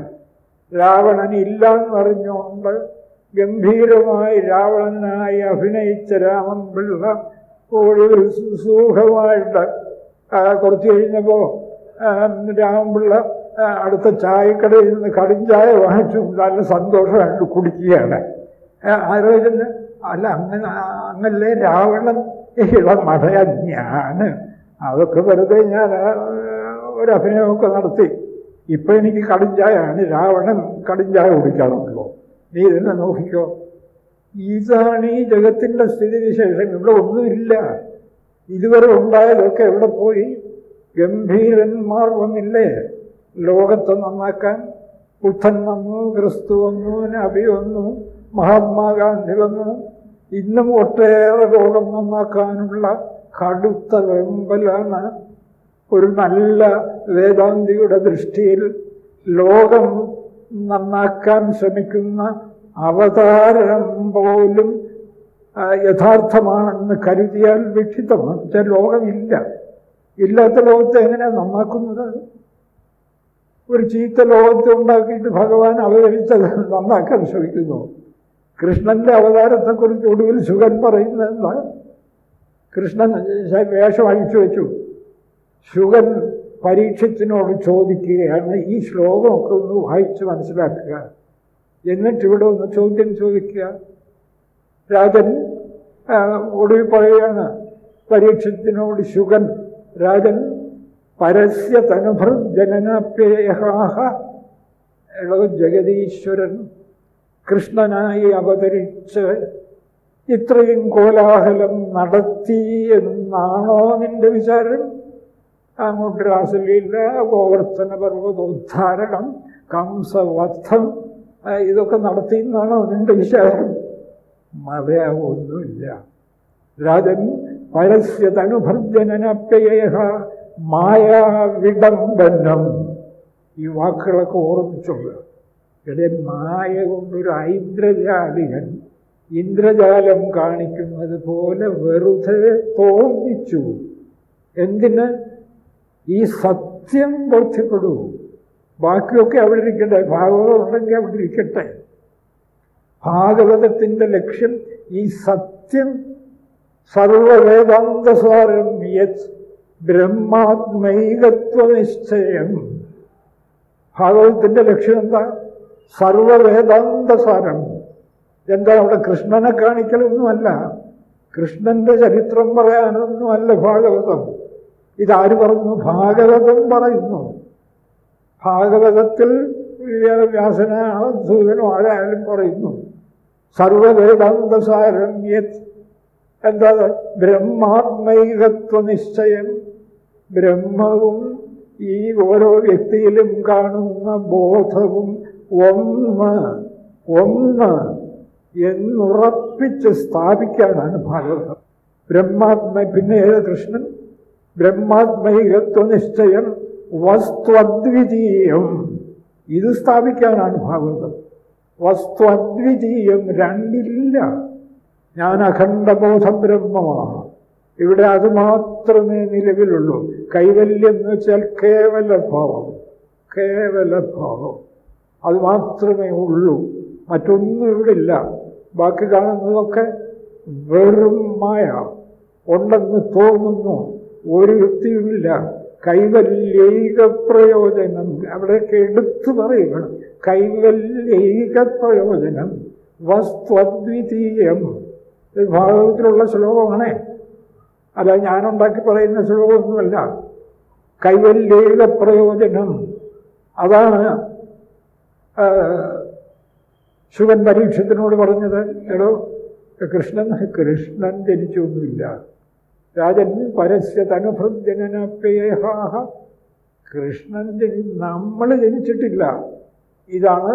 രാവണൻ ഇല്ല എന്നറിഞ്ഞുകൊണ്ട് ഗംഭീരമായി രാവണനായി അഭിനയിച്ച രാമൻ പിള്ള ഒരു സുഖമായിട്ട് കുറച്ച് കഴിഞ്ഞപ്പോൾ രാമൻപിള്ള അടുത്ത ചായക്കടയിൽ നിന്ന് കടിഞ്ചായ വാങ്ങിച്ചു. നല്ല സന്തോഷമായിട്ട് കുടിക്കുകയാണ്. ആലോചന അല്ല അങ്ങനെ അങ്ങല്ലേ രാവണൻ ഇളമടയ ഞാൻ അതൊക്കെ വെറുതെ ഞാൻ ഒരഭിനയമൊക്കെ നടത്തി. ഇപ്പം എനിക്ക് കടിഞ്ചായാണ് രാവണൻ കടിഞ്ചായ കുടിക്കാറുള്ളൂ നീ ഇതിനെ നോക്കിക്കോ. ഇതാണ് ഈ ജഗത്തിന്റെ സ്ഥിതിവിശേഷം. ഇവിടെ ഒന്നുമില്ല. ഇതുവരെ ഉണ്ടായതൊക്കെ എവിടെ പോയി? ഗംഭീരന്മാർ വന്നില്ലേ ലോകത്തെ നന്നാക്കാൻ ബുദ്ധൻ വന്നു ക്രിസ്തു വന്നു നബി വന്നു മഹാത്മാഗാന്ധി വന്നു. ഇന്നും ഒട്ടേറെ ലോകം നന്നാക്കാനുള്ള കടുത്ത വെമ്പലാണ് ഒരു നല്ല വേദാന്തിയുടെ ദൃഷ്ടിയിൽ ലോകം നന്നാക്കാൻ ശ്രമിക്കുന്ന അവതാരം പോലും യഥാർത്ഥമാണെന്ന് കരുതിയാൽ വിക്ഷിതമാണ്. ലോകമില്ല. ഇല്ലാത്ത ലോകത്തെ എങ്ങനെയാണ് നന്നാക്കുന്നത്? ഒരു ചീത്ത ലോകത്തെ ഉണ്ടാക്കിയിട്ട് ഭഗവാൻ അവതരിച്ചത് നന്നാക്കാൻ ശ്രമിക്കുന്നു. കൃഷ്ണന്റെ അവതാരത്തെക്കുറിച്ച് ഒടുവിൽ ശുഗൻ പറയുന്നത് എന്താ? കൃഷ്ണൻ വേഷം അഴിച്ചു വെച്ചു. ശുഗൻ പരീക്ഷത്തിനോട് ചോദിക്കുകയാണ്. ഈ ശ്ലോകമൊക്കെ ഒന്ന് വായിച്ച് മനസ്സിലാക്കുക. എന്നിട്ട് ഇവിടെ ഒന്ന് ചോദ്യം ചോദിക്കുക. രാജൻ ഒടുവിൽ പറയുകയാണ് പരീക്ഷത്തിനോട് ശുഗൻ രാജൻ പരസ്യ തനുഭൃജനനപ്യേഹാഹ ഇളവ് ജഗതീശ്വരൻ കൃഷ്ണനായി അവതരിച്ച് ഇത്രയും കോലാഹലം നടത്തി എന്നാണോ നിന്റെ വിചാരം? അങ്ങോട്ട് രാസലീല ഗോവർദ്ധന പർവതോദ്ധാരണം കംസവധം ഇതൊക്കെ നടത്തി എന്നാണോ നിന്റെ വിചാരം? മതയാവൊന്നുമില്ല രാജൻ പരസ്യതനുഭർജനനപ്യയ മായാവിഡംബനം ഈ വാക്കുകളൊക്കെ ഓർമ്മിച്ചുള്ള ഇവിടെ മായ കൊണ്ടൊരു ഐന്ദ്രജാലികൻ ഇന്ദ്രജാലം കാണിക്കുന്നത് പോലെ വെറുതെ തോന്നിച്ചു. എന്തിന്? ഈ സത്യം ബോധ്യപ്പെടൂ. ബാക്കിയൊക്കെ അവിടെ ഇരിക്കട്ടെ. ഭാഗവതം ഉണ്ടെങ്കിൽ അവിടെ ഇരിക്കട്ടെ. ഭാഗവതത്തിന്റെ ലക്ഷ്യം ഈ സത്യം സർവവേദാന്തസാരം യത് ബ്രഹ്മാത്മൈകത്വനിശ്ചയം. ഭാഗവതത്തിന്റെ ലക്ഷ്യം എന്താ? സർവവേദാന്തസാരം. എന്താ അവിടെ കൃഷ്ണനെ കാണിക്കലൊന്നുമല്ല. കൃഷ്ണന്റെ ചരിത്രം പറയാനൊന്നുമല്ല ഭാഗവതം. ഇതാര് പറഞ്ഞു ഭാഗവതം പറയുന്നു. ഭാഗവതത്തിൽ വ്യാസനാണോ സൂര്യനോ ആരായാലും പറയുന്നു. സർവവേദാന്തസാരം യത് എന്താ ബ്രഹ്മാത്മൈകത്വ നിശ്ചയം ബ്രഹ്മവും ഈ ഓരോ വ്യക്തിയിലും കാണുന്ന ബോധവും ഒന്ന് ഒന്ന് എന്നുറപ്പിച്ച് സ്ഥാപിക്കാനാണ് ഭാഗവതം. ബ്രഹ്മാത്മ പിന്നെ ഏത് കൃഷ്ണൻ? ബ്രഹ്മാത്മൈകത്വ നിശ്ചയം വസ്തുദ്വിതീയം ഇത് സ്ഥാപിക്കാനാണ് ഭാഗവതം. വസ്തുദ്വിതീയം രണ്ടില്ല. ഞാൻ അഖണ്ഡബോധം ബ്രഹ്മമാണ് ഇവിടെ അത് മാത്രമേ നിലവിലുള്ളൂ. കൈവല്യം എന്ന് വെച്ചാൽ കേവല ഭാവം കേവല ഭാവം അത് മാത്രമേ ഉള്ളൂ. മറ്റൊന്നും ഇവിടെ ഇല്ല. ബാക്കി കാണുന്നതൊക്കെ വെറും മായ. ഉണ്ടെന്ന് തോന്നുന്നു. ഒരു വ്യക്തിയുമില്ല. കൈവല്യൈക പ്രയോജനം. അവിടെയൊക്കെ എടുത്തു പറയുകയാണ്. കൈവല്യൈക പ്രയോജനം. വസ്തുദ്വിതീയം ഭാഗവതത്തിലുള്ള ശ്ലോകമാണേ. അല്ല ഞാനുണ്ടാക്കി പറയുന്ന ശ്ലോകമൊന്നുമല്ല. കൈവല്യത പ്രയോജനം അതാണ് ശിവൻ പരീക്ഷത്തിനോട് പറഞ്ഞത് എടോ കൃഷ്ണൻ കൃഷ്ണൻ ജനിച്ചൊന്നുമില്ല. രാജൻ പരസ്യ തനുഭൃജനനപ്പേഹാഹ കൃഷ്ണൻ ജനി നമ്മൾ ജനിച്ചിട്ടില്ല. ഇതാണ്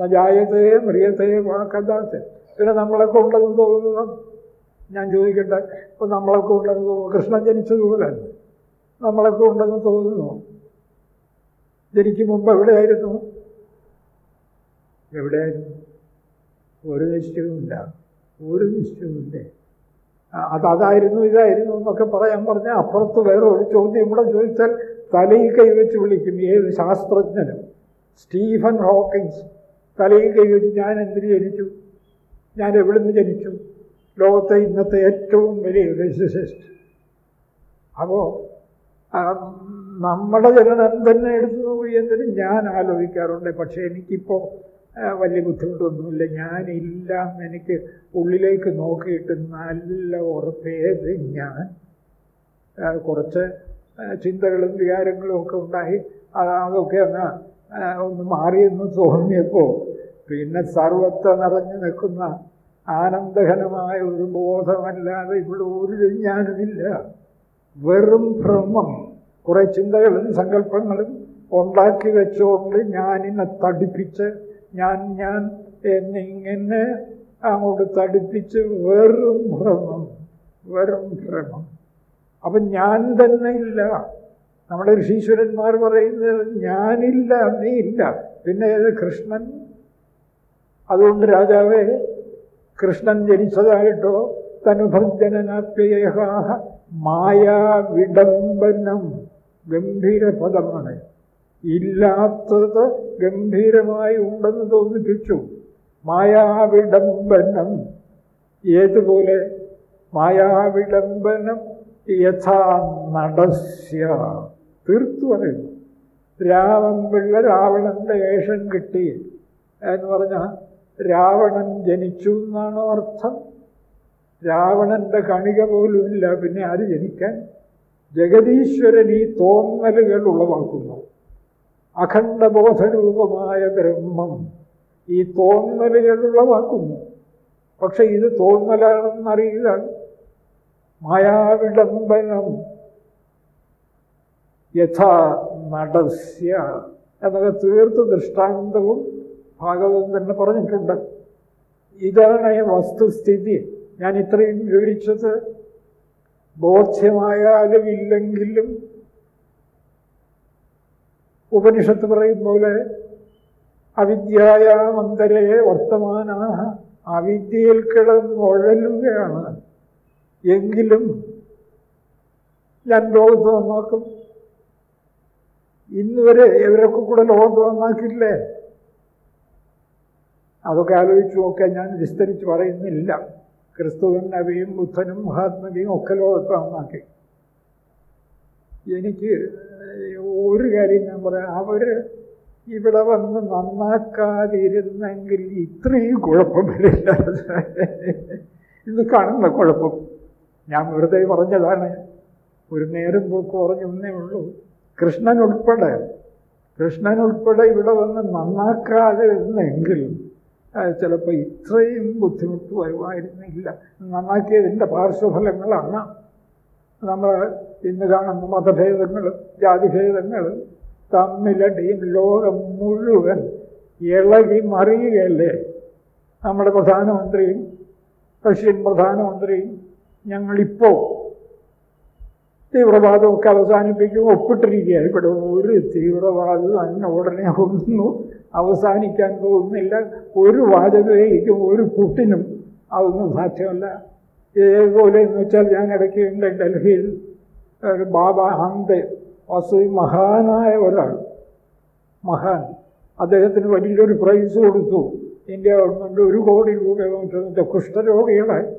നജായതയെ മറിയതയെ വാക്കഥാത്തെ പിന്നെ നമ്മളൊക്കെ ഉണ്ടെന്ന് തോന്നുന്നു ഞാൻ ചോദിക്കട്ടെ ഇപ്പം നമ്മളൊക്കെ ഉണ്ടെന്ന് തോന്നുന്നു കൃഷ്ണൻ ജനിച്ചതുപോലെ നമ്മളൊക്കെ ഉണ്ടെന്ന് തോന്നുന്നു ജനിക്കും മുമ്പ് എവിടെയായിരുന്നു? എവിടെയായിരുന്നു? ഒരു നിശ്ചയവുമില്ല. ഒരു നിശ്ചയവുമില്ല? അത് അതായിരുന്നു ഇതായിരുന്നു എന്നൊക്കെ പറയാൻ പറഞ്ഞാൽ അപ്പുറത്ത് വേറെ ഒരു ചോദ്യം കൂടെ ചോദിച്ചാൽ തലയിൽ കൈവച്ച് വിളിക്കും. ഏത് ശാസ്ത്രജ്ഞനും? Stephen Hawkins. തലയിൽ കൈവച്ച് ഞാൻ എന്തിനു ജനിച്ചു? ഞാൻ എവിടുന്ന് ജനിച്ചു? ലോകത്തെ ഇന്നത്തെ ഏറ്റവും വലിയ ഫിസിസിസ്റ്റ് അപ്പോൾ നമ്മുടെ ജനനം തന്നെ എടുത്തു നോക്കി എന്തിന് ഞാൻ ആലോചിക്കാറുണ്ട്. പക്ഷേ എനിക്കിപ്പോൾ വലിയ ബുദ്ധിമുട്ടൊന്നുമില്ല. ഞാനില്ല എനിക്ക് ഉള്ളിലേക്ക് നോക്കിയിട്ട് നല്ല ഉറപ്പേത് ഞാൻ. കുറച്ച് ചിന്തകളും വികാരങ്ങളും ഒക്കെ ഉണ്ടായി. അതൊക്കെ അങ്ങ് ഒന്ന് മാറിയെന്ന് തോന്നിയപ്പോൾ പിന്നെ സർവത്ത നിറഞ്ഞു നിൽക്കുന്ന ആനന്ദഘനമായ ഒരു ബോധമല്ലാതെ ഇവിടെ ഒരു ഞാനുമില്ല വെറും ഭ്രമം കുറേ ചിന്തകളും സങ്കല്പങ്ങളും ഉണ്ടാക്കി വെച്ചുകൊണ്ട് ഞാനിനെ തടിപ്പിച്ച് ഞാൻ ഞാൻ എന്നിങ്ങനെ അങ്ങോട്ട് തടിപ്പിച്ച് വെറും ഭ്രമം വെറും ഭ്രമം. അപ്പം ഞാൻ തന്നെ ഇല്ല. നമ്മുടെ ഋഷീശ്വരന്മാർ പറയുന്നത് ഞാനില്ല നീ ഇല്ല പിന്നെ ഏത് കൃഷ്ണൻ? അതുകൊണ്ട് രാജാവേ കൃഷ്ണൻ ജനിച്ചതായിട്ടോ തനുഭഞ്ജനാപ്യയഹ മായാ വിഡംബനം ഗംഭീര പദമാണ് ഇല്ലാത്തത് ഗംഭീരമായി ഉണ്ടെന്ന് തോന്നിപ്പിച്ചു. മായാവിഡംബനം. ഏതുപോലെ? മായാവിഡംബനം യഥാ നടസ്യ തീർത്തു പറയുന്നു. രാമൻ പിള്ള രാവണന്റെ വേഷം കിട്ടി എന്ന് പറഞ്ഞാൽ രാവണൻ ജനിച്ചു എന്നാണോ അർത്ഥം. രാവണന്റെ കണിക പോലുമില്ല പിന്നെ ആര് ജനിക്കാൻ? ജഗതീശ്വരൻ ഈ തോന്നലുകൾ ഉളവാക്കുന്നു. അഖണ്ഡബോധരൂപമായ ബ്രഹ്മം ഈ തോന്നലുകൾ ഉളവാക്കുന്നു. പക്ഷെ ഇത് തോന്നലാണെന്നറിയുക മായാവിഡംബനം യഥാ നടസ്യ എന്നൊക്കെ തീർത്ത് ദൃഷ്ടാന്തവും ഭാഗവതം തന്നെ പറഞ്ഞിട്ടുണ്ട്. ഇതാണ് വസ്തുസ്ഥിതി ഞാൻ ഇത്രയും വിവരിച്ചത് ബോധ്യമായാലും ഇല്ലെങ്കിലും ഉപനിഷത്ത് പറയും പോലെ അവിദ്യായാമന്തരെ വർത്തമാന അവിദ്യയിൽ കിടന്നുഴലുകയാണ്. എങ്കിലും ഞാൻ ലോകത്ത് നന്നാക്കും. ഇന്നുവരെ ഇവരൊക്കെ കൂടെ ലോകത്ത് നന്നാക്കില്ലേ അതൊക്കെ ആലോചിച്ച് നോക്കാൻ ഞാൻ വിസ്തരിച്ച് പറയുന്നില്ല. ക്രിസ്തുവും നബിയും ബുദ്ധനും മഹാത്മജിയും ഒക്കെ ലോകത്ത് നന്നാക്കി എനിക്ക് ഒരു കാര്യം ഞാൻ പറയാം. അവർ ഇവിടെ വന്ന് നന്നാക്കാതിരുന്നെങ്കിൽ ഇത്രയും കുഴപ്പം വരില്ല ഇത് കാണുന്ന കുഴപ്പം. ഞാൻ വെറുതെ പറഞ്ഞതാണ്. ഒരു നേരം പോക്ക് പറഞ്ഞൊന്നേ ഉള്ളൂ. കൃഷ്ണൻ ഉൾപ്പെടെ കൃഷ്ണൻ ഇവിടെ വന്ന് നന്നാക്കാതിരുന്നെങ്കിൽ ചിലപ്പോൾ ഇത്രയും ബുദ്ധിമുട്ട് വരുമായിരുന്നില്ല. നന്നാക്കിയതിന്റെ പാർശ്വഫലങ്ങളാണ്. നമ്മൾ ഇന്ന് കാണുന്ന മതഭേദങ്ങളും ജാതിഭേദങ്ങളും തമ്മിലടിയും ലോകം മുഴുവൻ ഇളകി മറിയുകയല്ലേ? നമ്മുടെ പ്രധാനമന്ത്രിയും റഷ്യൻ പ്രധാനമന്ത്രിയും ഞങ്ങളിപ്പോൾ തീവ്രവാദമൊക്കെ അവസാനിപ്പിക്കും. ഒപ്പിട്ടിരിക്കുകയാണ്. ഇവിടെ ഒരു തീവ്രവാദം അങ്ങനെ ഉടനെ ഒന്നും അവസാനിക്കാൻ പോകുന്നില്ല. ഒരു വാചകയ്ക്കും ഒരു പുട്ടിനും അതൊന്നും സാധ്യമല്ല. ഇതേപോലെ എന്ന് വെച്ചാൽ ഞാൻ ഇടയ്ക്ക് ഡൽഹിയിൽ ഒരു ബാബ ഹന്ത് വസു മഹാനായ ഒരാൾ മഹാൻ അദ്ദേഹത്തിന് വലിയൊരു പ്രൈസ് കൊടുത്തു. ഇന്ത്യ ഗവൺമെന്റ് ഒരു കോടി രൂപ കുഷ്ഠരോഗികളെ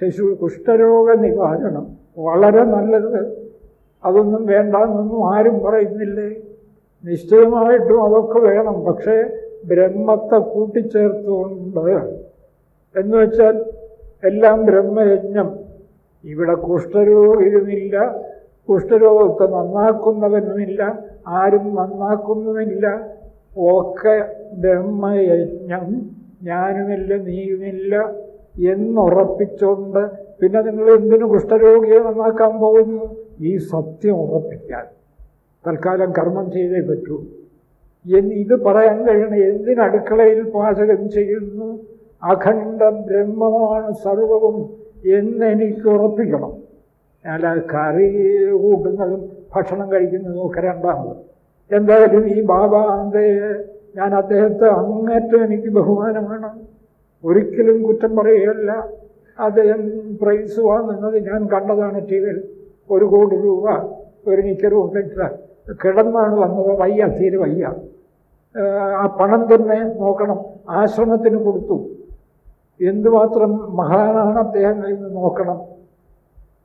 ശിശു കുഷ്ഠരോഗ നിവാരണം വളരെ നല്ലത്. അതൊന്നും വേണ്ടെന്നൊന്നും ആരും പറയുന്നില്ലേ? നിശ്ചയമായിട്ടും അതൊക്കെ വേണം. പക്ഷേ ബ്രഹ്മത്തെ കൂട്ടിച്ചേർത്തുകൊണ്ട് എന്ന് വെച്ചാൽ എല്ലാം ബ്രഹ്മയജ്ഞം. ഇവിടെ കുഷ്ഠരോഗിയുമില്ല കുഷ്ഠരോഗത്തെ നന്നാക്കുന്നവനുമില്ല ആരും നന്നാക്കുന്നുമില്ല. ഒക്കെ ബ്രഹ്മയജ്ഞം. ഞാനുമില്ല നീയുമില്ല എന്നുറപ്പിച്ചുകൊണ്ട് പിന്നെ നിങ്ങൾ എന്തിനു കുഷ്ഠരോഗിയെ നന്നാക്കാൻ പോകുന്നു? ഈ സത്യം ഉറപ്പിക്കാൻ. തൽക്കാലം കർമ്മം ചെയ്തേ പറ്റൂ. എന്ന് ഇത് പറയാൻ കഴിയണം എന്തിനടുക്കളയിൽ പാചകം ചെയ്യുന്നു? അഖണ്ഡ ബ്രഹ്മമാണ് സർവവും എന്നെനിക്ക് ഉറപ്പിക്കണം. ഞാൻ കറി കൂട്ടുന്നതും ഭക്ഷണം കഴിക്കുന്നതും ഒക്കെ രണ്ടാമത്. എന്തായാലും ഈ ബാബ ഞാൻ അദ്ദേഹത്തെ അങ്ങേറ്റം എനിക്ക് ബഹുമാനമാണ് ഒരിക്കലും കുറ്റം പറയുകയല്ല. അദ്ദേഹം പ്രൈസ് വാങ്ങുന്നത് ഞാൻ കണ്ടതാണ് ടി വിയിൽ ഒരു കോടി രൂപ ഒരു നിക്കറും ഇട്ട് കിടന്നാണ് വന്നത്. വയ്യ തീരെ വയ്യ. ആ പണം തന്നെ നോക്കണം. ആശ്രമത്തിന് കൊടുത്തു. എന്തുമാത്രം മഹാനാണ് അദ്ദേഹം എന്ന് നോക്കണം.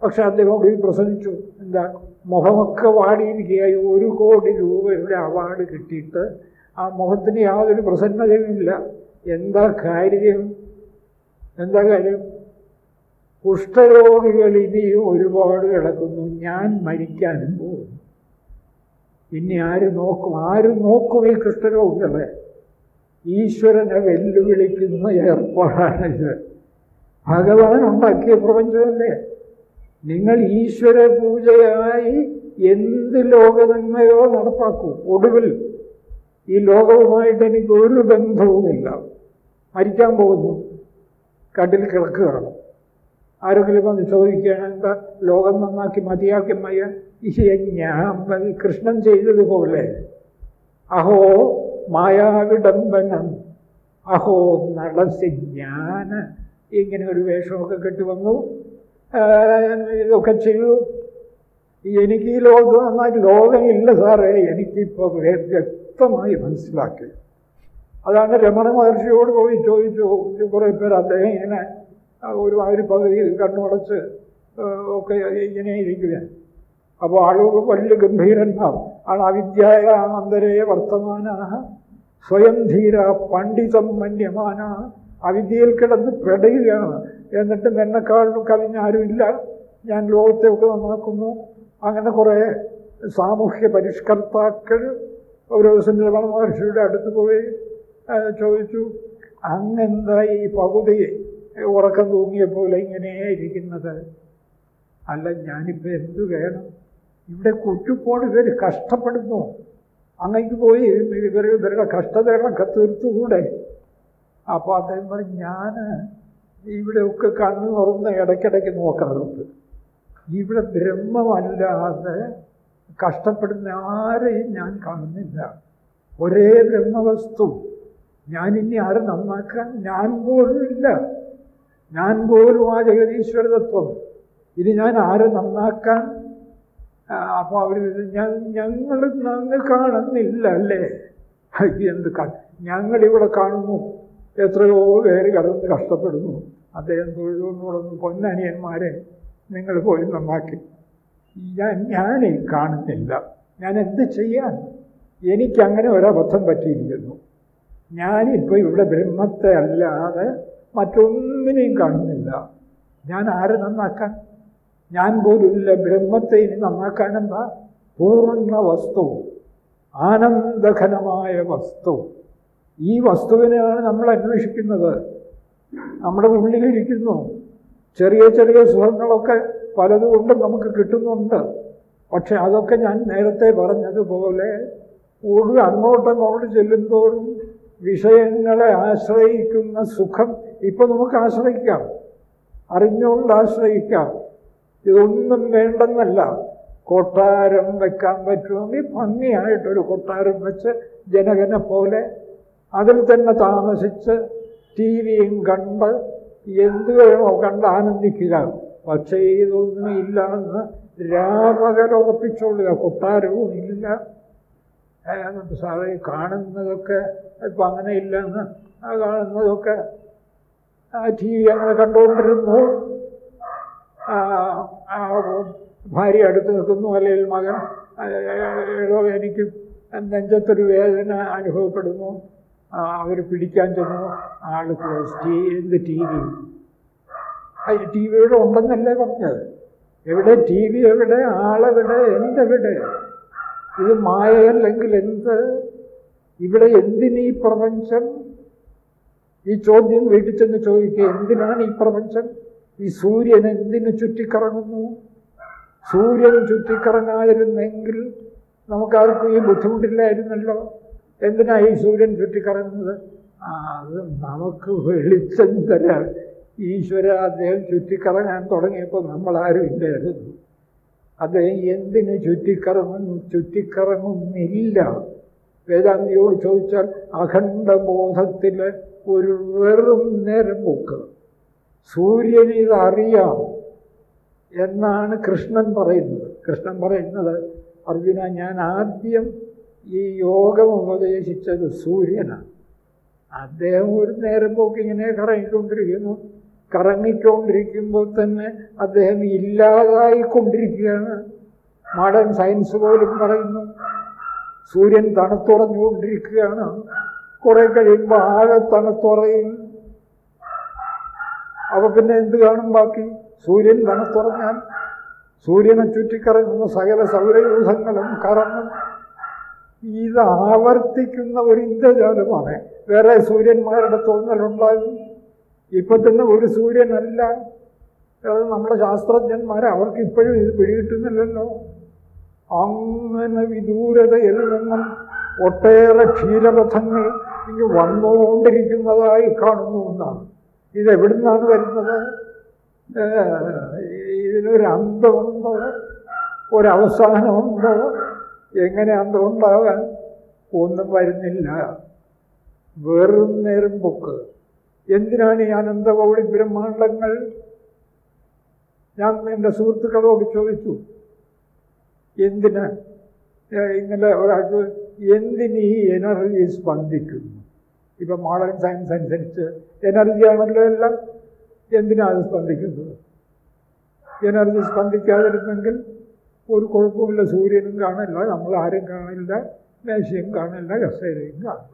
പക്ഷെ അദ്ദേഹം ഒടുവിൽ പ്രസംഗിച്ചു. എന്താ മുഖമൊക്കെ വാടിയിരിക്കുകയായി. ഒരു കോടി രൂപയുടെ അവാർഡ് കിട്ടിയിട്ട് ആ മുഖത്തിന് യാതൊരു പ്രസന്നതയുമില്ല. എന്താ കാര്യം? എന്താ കാര്യം? കുഷ്ഠരോഗികൾ ഇനിയും ഒരുപാട് കിടക്കുന്നു. ഞാൻ മരിക്കാനും പോകും ഇനി ആര് നോക്കും? ആര് നോക്കും ഈ കുഷ്ഠരോഗികളെ? ഈശ്വരനെ വെല്ലുവിളിക്കുന്ന ഏർപ്പാടാണിത്. ഭഗവാൻ ഉണ്ടാക്കിയ പ്രപഞ്ചമല്ലേ? നിങ്ങൾ ഈശ്വര പൂജയായി എന്ത് ലോകനന്മയോ നടപ്പാക്കൂ. ഒടുവിൽ ഈ ലോകവുമായിട്ട് എനിക്ക് ഒരു ബന്ധവുമില്ല. മരിക്കാൻ പോകുന്നു. കട്ടിൽ കിടക്കുകയാണ്. ആരെങ്കിലും വന്ന് ചോദിക്കുകയാണ് എന്താ ലോകം നന്നാക്കി മതിയാക്കി മയ്യ ഞാൻ കൃഷ്ണൻ ചെയ്തതുപോലെ. അഹോ മായാവിഡംബനം. അഹോ നടസി ജ്ഞാന ഇങ്ങനെ ഒരു വേഷമൊക്കെ കെട്ടി വന്നു. ഇതൊക്കെ ചെയ്തു. എനിക്ക് ഈ ലോകം നന്നായിട്ട് ലോകമില്ല സാറേ. എനിക്കിപ്പോൾ വ്യക്തമായി മനസ്സിലാക്കി. അതാണ് രമണ മഹർഷിയോട് പോയി ചോദിച്ചു. കുറേ പേർ അദ്ദേഹം ഇങ്ങനെ ഒരു ഒരു പകുതിയിൽ കണ്ണുമടച്ച് ഒക്കെ ഇങ്ങനെ ഇരിക്കുക അപ്പോൾ ആളുകൾ വലിയ ഗംഭീരന്മാർ. ആണ് അവിദ്യായ അന്തരേ വർത്തമാന സ്വയം ധീര പണ്ഡിതം മന്യമാന അവിദ്യയിൽ കിടന്ന് പെടയുകയാണ്. എന്നിട്ട് എന്നെക്കാളും കവിഞ്ഞാരുമില്ല. ഞാൻ ലോകത്തെ ഒക്കെ നന്നാക്കുന്നു. അങ്ങനെ കുറേ സാമൂഹ്യ പരിഷ്കർത്താക്കൾ ഒരു ദിവസം രമണ മഹർഷിയുടെ അടുത്ത് പോയി ചോദിച്ചു അങ്ങെന്താ ഈ പകുതി ഉറക്കം തൂങ്ങിയ പോലെ ഇങ്ങനെ ഇരിക്കുന്നത്. അല്ല ഞാനിപ്പോൾ എന്ത് വേണം? ഇവിടെ കുറ്റിപ്പോൾ ഇവർ കഷ്ടപ്പെടുന്നു. അങ്ങേക്ക് പോയി ഇവർ ഇവരുടെ കഷ്ടതകളൊക്കെ തീർത്തുകൂടെ അപ്പോൾ അദ്ദേഹം പറഞ്ഞു ഞാൻ ഇവിടെയൊക്കെ കണ്ണു തുറന്ന് ഇടയ്ക്കിടയ്ക്ക് നോക്കാറുണ്ട്. ഇവിടെ ബ്രഹ്മമല്ലാതെ കഷ്ടപ്പെടുന്ന ആരെയും ഞാൻ കാണുന്നില്ല. ഒരേ ബ്രഹ്മവസ്തു. ഞാനിനി ആരും നന്നാക്കാൻ ഞാൻ പോലും ഇല്ല. ഞാൻ പോലും ആ ജഗതീശ്വരതത്വം ഇനി ഞാൻ ആരെ നന്നാക്കാൻ? അപ്പോൾ അവർ ഞാൻ ഞങ്ങൾ നന്ന് കാണുന്നില്ല അല്ലേ? എന്ത് ഞങ്ങളിവിടെ കാണുന്നു. എത്രയോ പേര് കടന്ന് കഷ്ടപ്പെടുന്നു. അദ്ദേഹം തൊഴിലുകൊണ്ടുകൂടുന്നു പൊന്നനിയന്മാരെ നിങ്ങൾ പോയി നന്നാക്കി. ഞാൻ ഞാനേ കാണുന്നില്ല. ഞാൻ എന്ത് ചെയ്യാൻ? എനിക്കങ്ങനെ ഒരബദ്ധം പറ്റിയിരിക്കുന്നു. ഞാനിപ്പോൾ ഇവിടെ ബ്രഹ്മത്തെ അല്ലാതെ മറ്റൊന്നിനെയും കാണുന്നില്ല. ഞാൻ ആരെ നന്നാക്കാൻ? ഞാൻ പോലുമില്ല ബ്രഹ്മത്തെ ഇനി നന്നാക്കാൻ എന്താ പൂർണ വസ്തു. ആനന്ദഘനമായ വസ്തു. ഈ വസ്തുവിനെയാണ് നമ്മൾ അന്വേഷിക്കുന്നത്. നമ്മുടെ ഉള്ളിലിരിക്കുന്നു. ചെറിയ ചെറിയ സുഖങ്ങളൊക്കെ പലതുകൊണ്ടും നമുക്ക് കിട്ടുന്നുണ്ട്. പക്ഷെ അതൊക്കെ ഞാൻ നേരത്തെ പറഞ്ഞതുപോലെ കൂടുതൽ അങ്ങോട്ടങ്ങോട്ട് ചെല്ലുന്തോറും വിഷയങ്ങളെ ആശ്രയിക്കുന്ന സുഖം ഇപ്പം നമുക്ക് ആശ്രയിക്കാം. അറിഞ്ഞുകൊണ്ട് ആശ്രയിക്കാം. ഇതൊന്നും വേണ്ടെന്നല്ല. കൊട്ടാരം വെക്കാൻ പറ്റുമെങ്കിൽ ഭംഗിയായിട്ടൊരു കൊട്ടാരം വെച്ച് ജനകനെ പോലെ അതിൽ തന്നെ താമസിച്ച് ടി വിയും കണ്ട് എന്ത് വേണോ കണ്ട് ആനന്ദിക്കുക. പക്ഷേ ഇതൊന്നും ഇല്ല എന്ന് രാപകൽ ഉറപ്പിച്ചോളുക കൊട്ടാരവും ഇല്ല. സാറേ കാണുന്നതൊക്കെ ഇപ്പം അങ്ങനെ ഇല്ലെന്ന് ആ കാണുന്നതൊക്കെ ടി വി അങ്ങനെ കണ്ടുകൊണ്ടിരുന്നു ഭാര്യ അടുത്ത് നിൽക്കുന്നു. അല്ലെങ്കിൽ മകൻ ഏതോ എനിക്ക് നെഞ്ചത്തൊരു വേദന അനുഭവപ്പെടുന്നു. അവർ പിടിക്കാൻ ചെന്നു. ആൾ ടി എന്ത് ടി വി? അത് ടി വിയുടെ ഉണ്ടെന്നല്ലേ പറഞ്ഞത്? എവിടെ ടി വി എവിടെ ആളെവിടെ എന്തെവിടെ? ഇത് മായയല്ലെങ്കിൽ എന്ത്? ഇവിടെ എന്തിനീ പ്രപഞ്ചം ഈ ചോദ്യം വീട്ടിൽ ചെന്ന് ചോദിക്കുക എന്തിനാണ് ഈ പ്രപഞ്ചം? ഈ സൂര്യൻ എന്തിനു ചുറ്റിക്കറങ്ങുന്നു? സൂര്യൻ ചുറ്റിക്കറങ്ങാതിരുന്നെങ്കിൽ നമുക്കാർക്കും ഈ ബുദ്ധിമുട്ടില്ലായിരുന്നല്ലോ. എന്തിനാ ഈ സൂര്യൻ ചുറ്റിക്കറങ്ങുന്നത്? അത് നമുക്ക് വെളിച്ചം തരാൻ. ഈശ്വര അദ്ദേഹം ചുറ്റിക്കറങ്ങാൻ തുടങ്ങിയപ്പോൾ നമ്മളാരും ഇല്ലായിരുന്നു. അദ്ദേഹം എന്തിനു ചുറ്റിക്കറങ്ങുന്നു? ചുറ്റിക്കറങ്ങുന്നില്ല. വേദാന്തിയോട് ചോദിച്ചാൽ അഖണ്ഡബോധത്തിൽ ഒരു വെറും നേരം പോക്ക് സൂര്യൻ ഇതറിയാം എന്നാണ് കൃഷ്ണൻ പറയുന്നത്. കൃഷ്ണൻ പറയുന്നത് അർജുന ഞാൻ ആദ്യം ഈ യോഗം ഉപദേശിച്ചത് സൂര്യനാണ് അദ്ദേഹം ഒരു നേരം പോക്ക് ഇങ്ങനെ കറങ്ങിക്കൊണ്ടിരിക്കുന്നു. കറങ്ങിക്കൊണ്ടിരിക്കുമ്പോൾ തന്നെ അദ്ദേഹം ഇല്ലാതായിക്കൊണ്ടിരിക്കുകയാണ്. മോഡേൺ സയൻസ് പോലും പറയുന്നു. സൂര്യൻ തണുത്തുറഞ്ഞുകൊണ്ടിരിക്കുകയാണ് കുറെ കഴിയുമ്പോൾ ആകെ തണുത്തുറയും. അപ്പോൾ പിന്നെ എന്ത് കാണും ബാക്കി? സൂര്യൻ തണുത്തുറഞ്ഞാൽ സൂര്യനെ ചുറ്റിക്കറങ്ങുന്ന സകല സൗരയൂഥങ്ങളും കറങ്ങും. ഇത് ആവർത്തിക്കുന്ന ഒരു ഇന്ദ്രജാലമാണ്. വേറെ സൂര്യന്മാരുടെ തോന്നലുണ്ടാകും. ഇപ്പൊ തന്നെ ഒരു സൂര്യനല്ല. നമ്മുടെ ശാസ്ത്രജ്ഞന്മാരെ അവർക്ക് ഇപ്പോഴും ഇത് പിടികിട്ടുന്നില്ലല്ലോ. അങ്ങനെ വിദൂരതയിൽ നിന്നും ഒട്ടേറെ ക്ഷീരപഥങ്ങൾ ഇങ്ങ് വന്നുകൊണ്ടിരിക്കുന്നതായി കാണുന്നു എന്നാണ്. ഇതെവിടുന്നാണ് വരുന്നത്? ഇതിനൊരു അന്തമുണ്ടോ ഒരവസാനമുണ്ടോ? എങ്ങനെ അന്തമുണ്ടാകാൻ? ഒന്നും വരുന്നില്ല. വെറും നേരം പൊക്ക് എന്തിനാണ് ഈ അനന്തകോടി ബ്രഹ്മാണ്ടങ്ങൾ? ഞാൻ എന്റെ സുഹൃത്തുക്കളോട് ചോദിച്ചു. എന്തിന്? ഇന്നലെ ഒരാൾ എന്തിന് ഈ എനർജി സ്പന്ദിക്കുന്നു? ഇപ്പം മോഡേൺ സയൻസ് അനുസരിച്ച് എനർജിയാണല്ലോ എല്ലാം. എന്തിനാണ് അത് സ്പന്ദിക്കുന്നത്? എനർജി സ്പന്ദിക്കാതിരുന്നെങ്കിൽ ഒരു കുഴപ്പമില്ല സൂര്യനും കാണില്ല നമ്മൾ ആരും കാണില്ല മേശയും കാണില്ല കസേരയും കാണില്ല.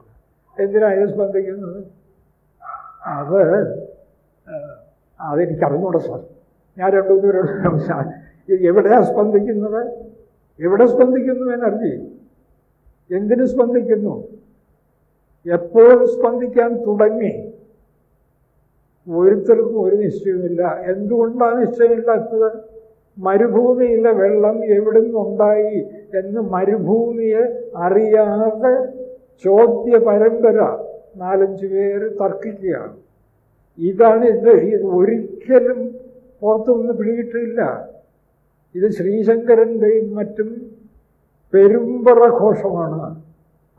എന്തിനാണ് ഇത് സ്പന്ദിക്കുന്നത്? അത് അതെനിക്കറിഞ്ഞൂടെ സാർ. ഞാൻ രണ്ടു മൂന്ന് എവിടെയാണ് സ്പന്ദിക്കുന്നത്? എവിടെ സ്പന്ദിക്കുന്നു എനർജി എന്തിന് സ്പന്ദിക്കുന്നു? എപ്പോൾ സ്പന്ദിക്കാൻ തുടങ്ങി. ഒരുത്തർക്കും ഒരു നിശ്ചയമില്ല എന്തുകൊണ്ടാണ് നിശ്ചയമില്ലാത്തത്? മരുഭൂമിയിലെ വെള്ളം എവിടെ നിന്നുണ്ടായി എന്ന് മരുഭൂമിയെ അറിയാതെ ചോദ്യ പരമ്പര നാലഞ്ച് പേര് തർക്കിക്കുകയാണ്. ഇതാണ് ഇത് ഒരിക്കലും പുറത്തുനിന്ന് പിടികിട്ടില്ല. ഇത് ശ്രീശങ്കരന്റെയും മറ്റും പെരുമ്പറ ഘോഷമാണ്.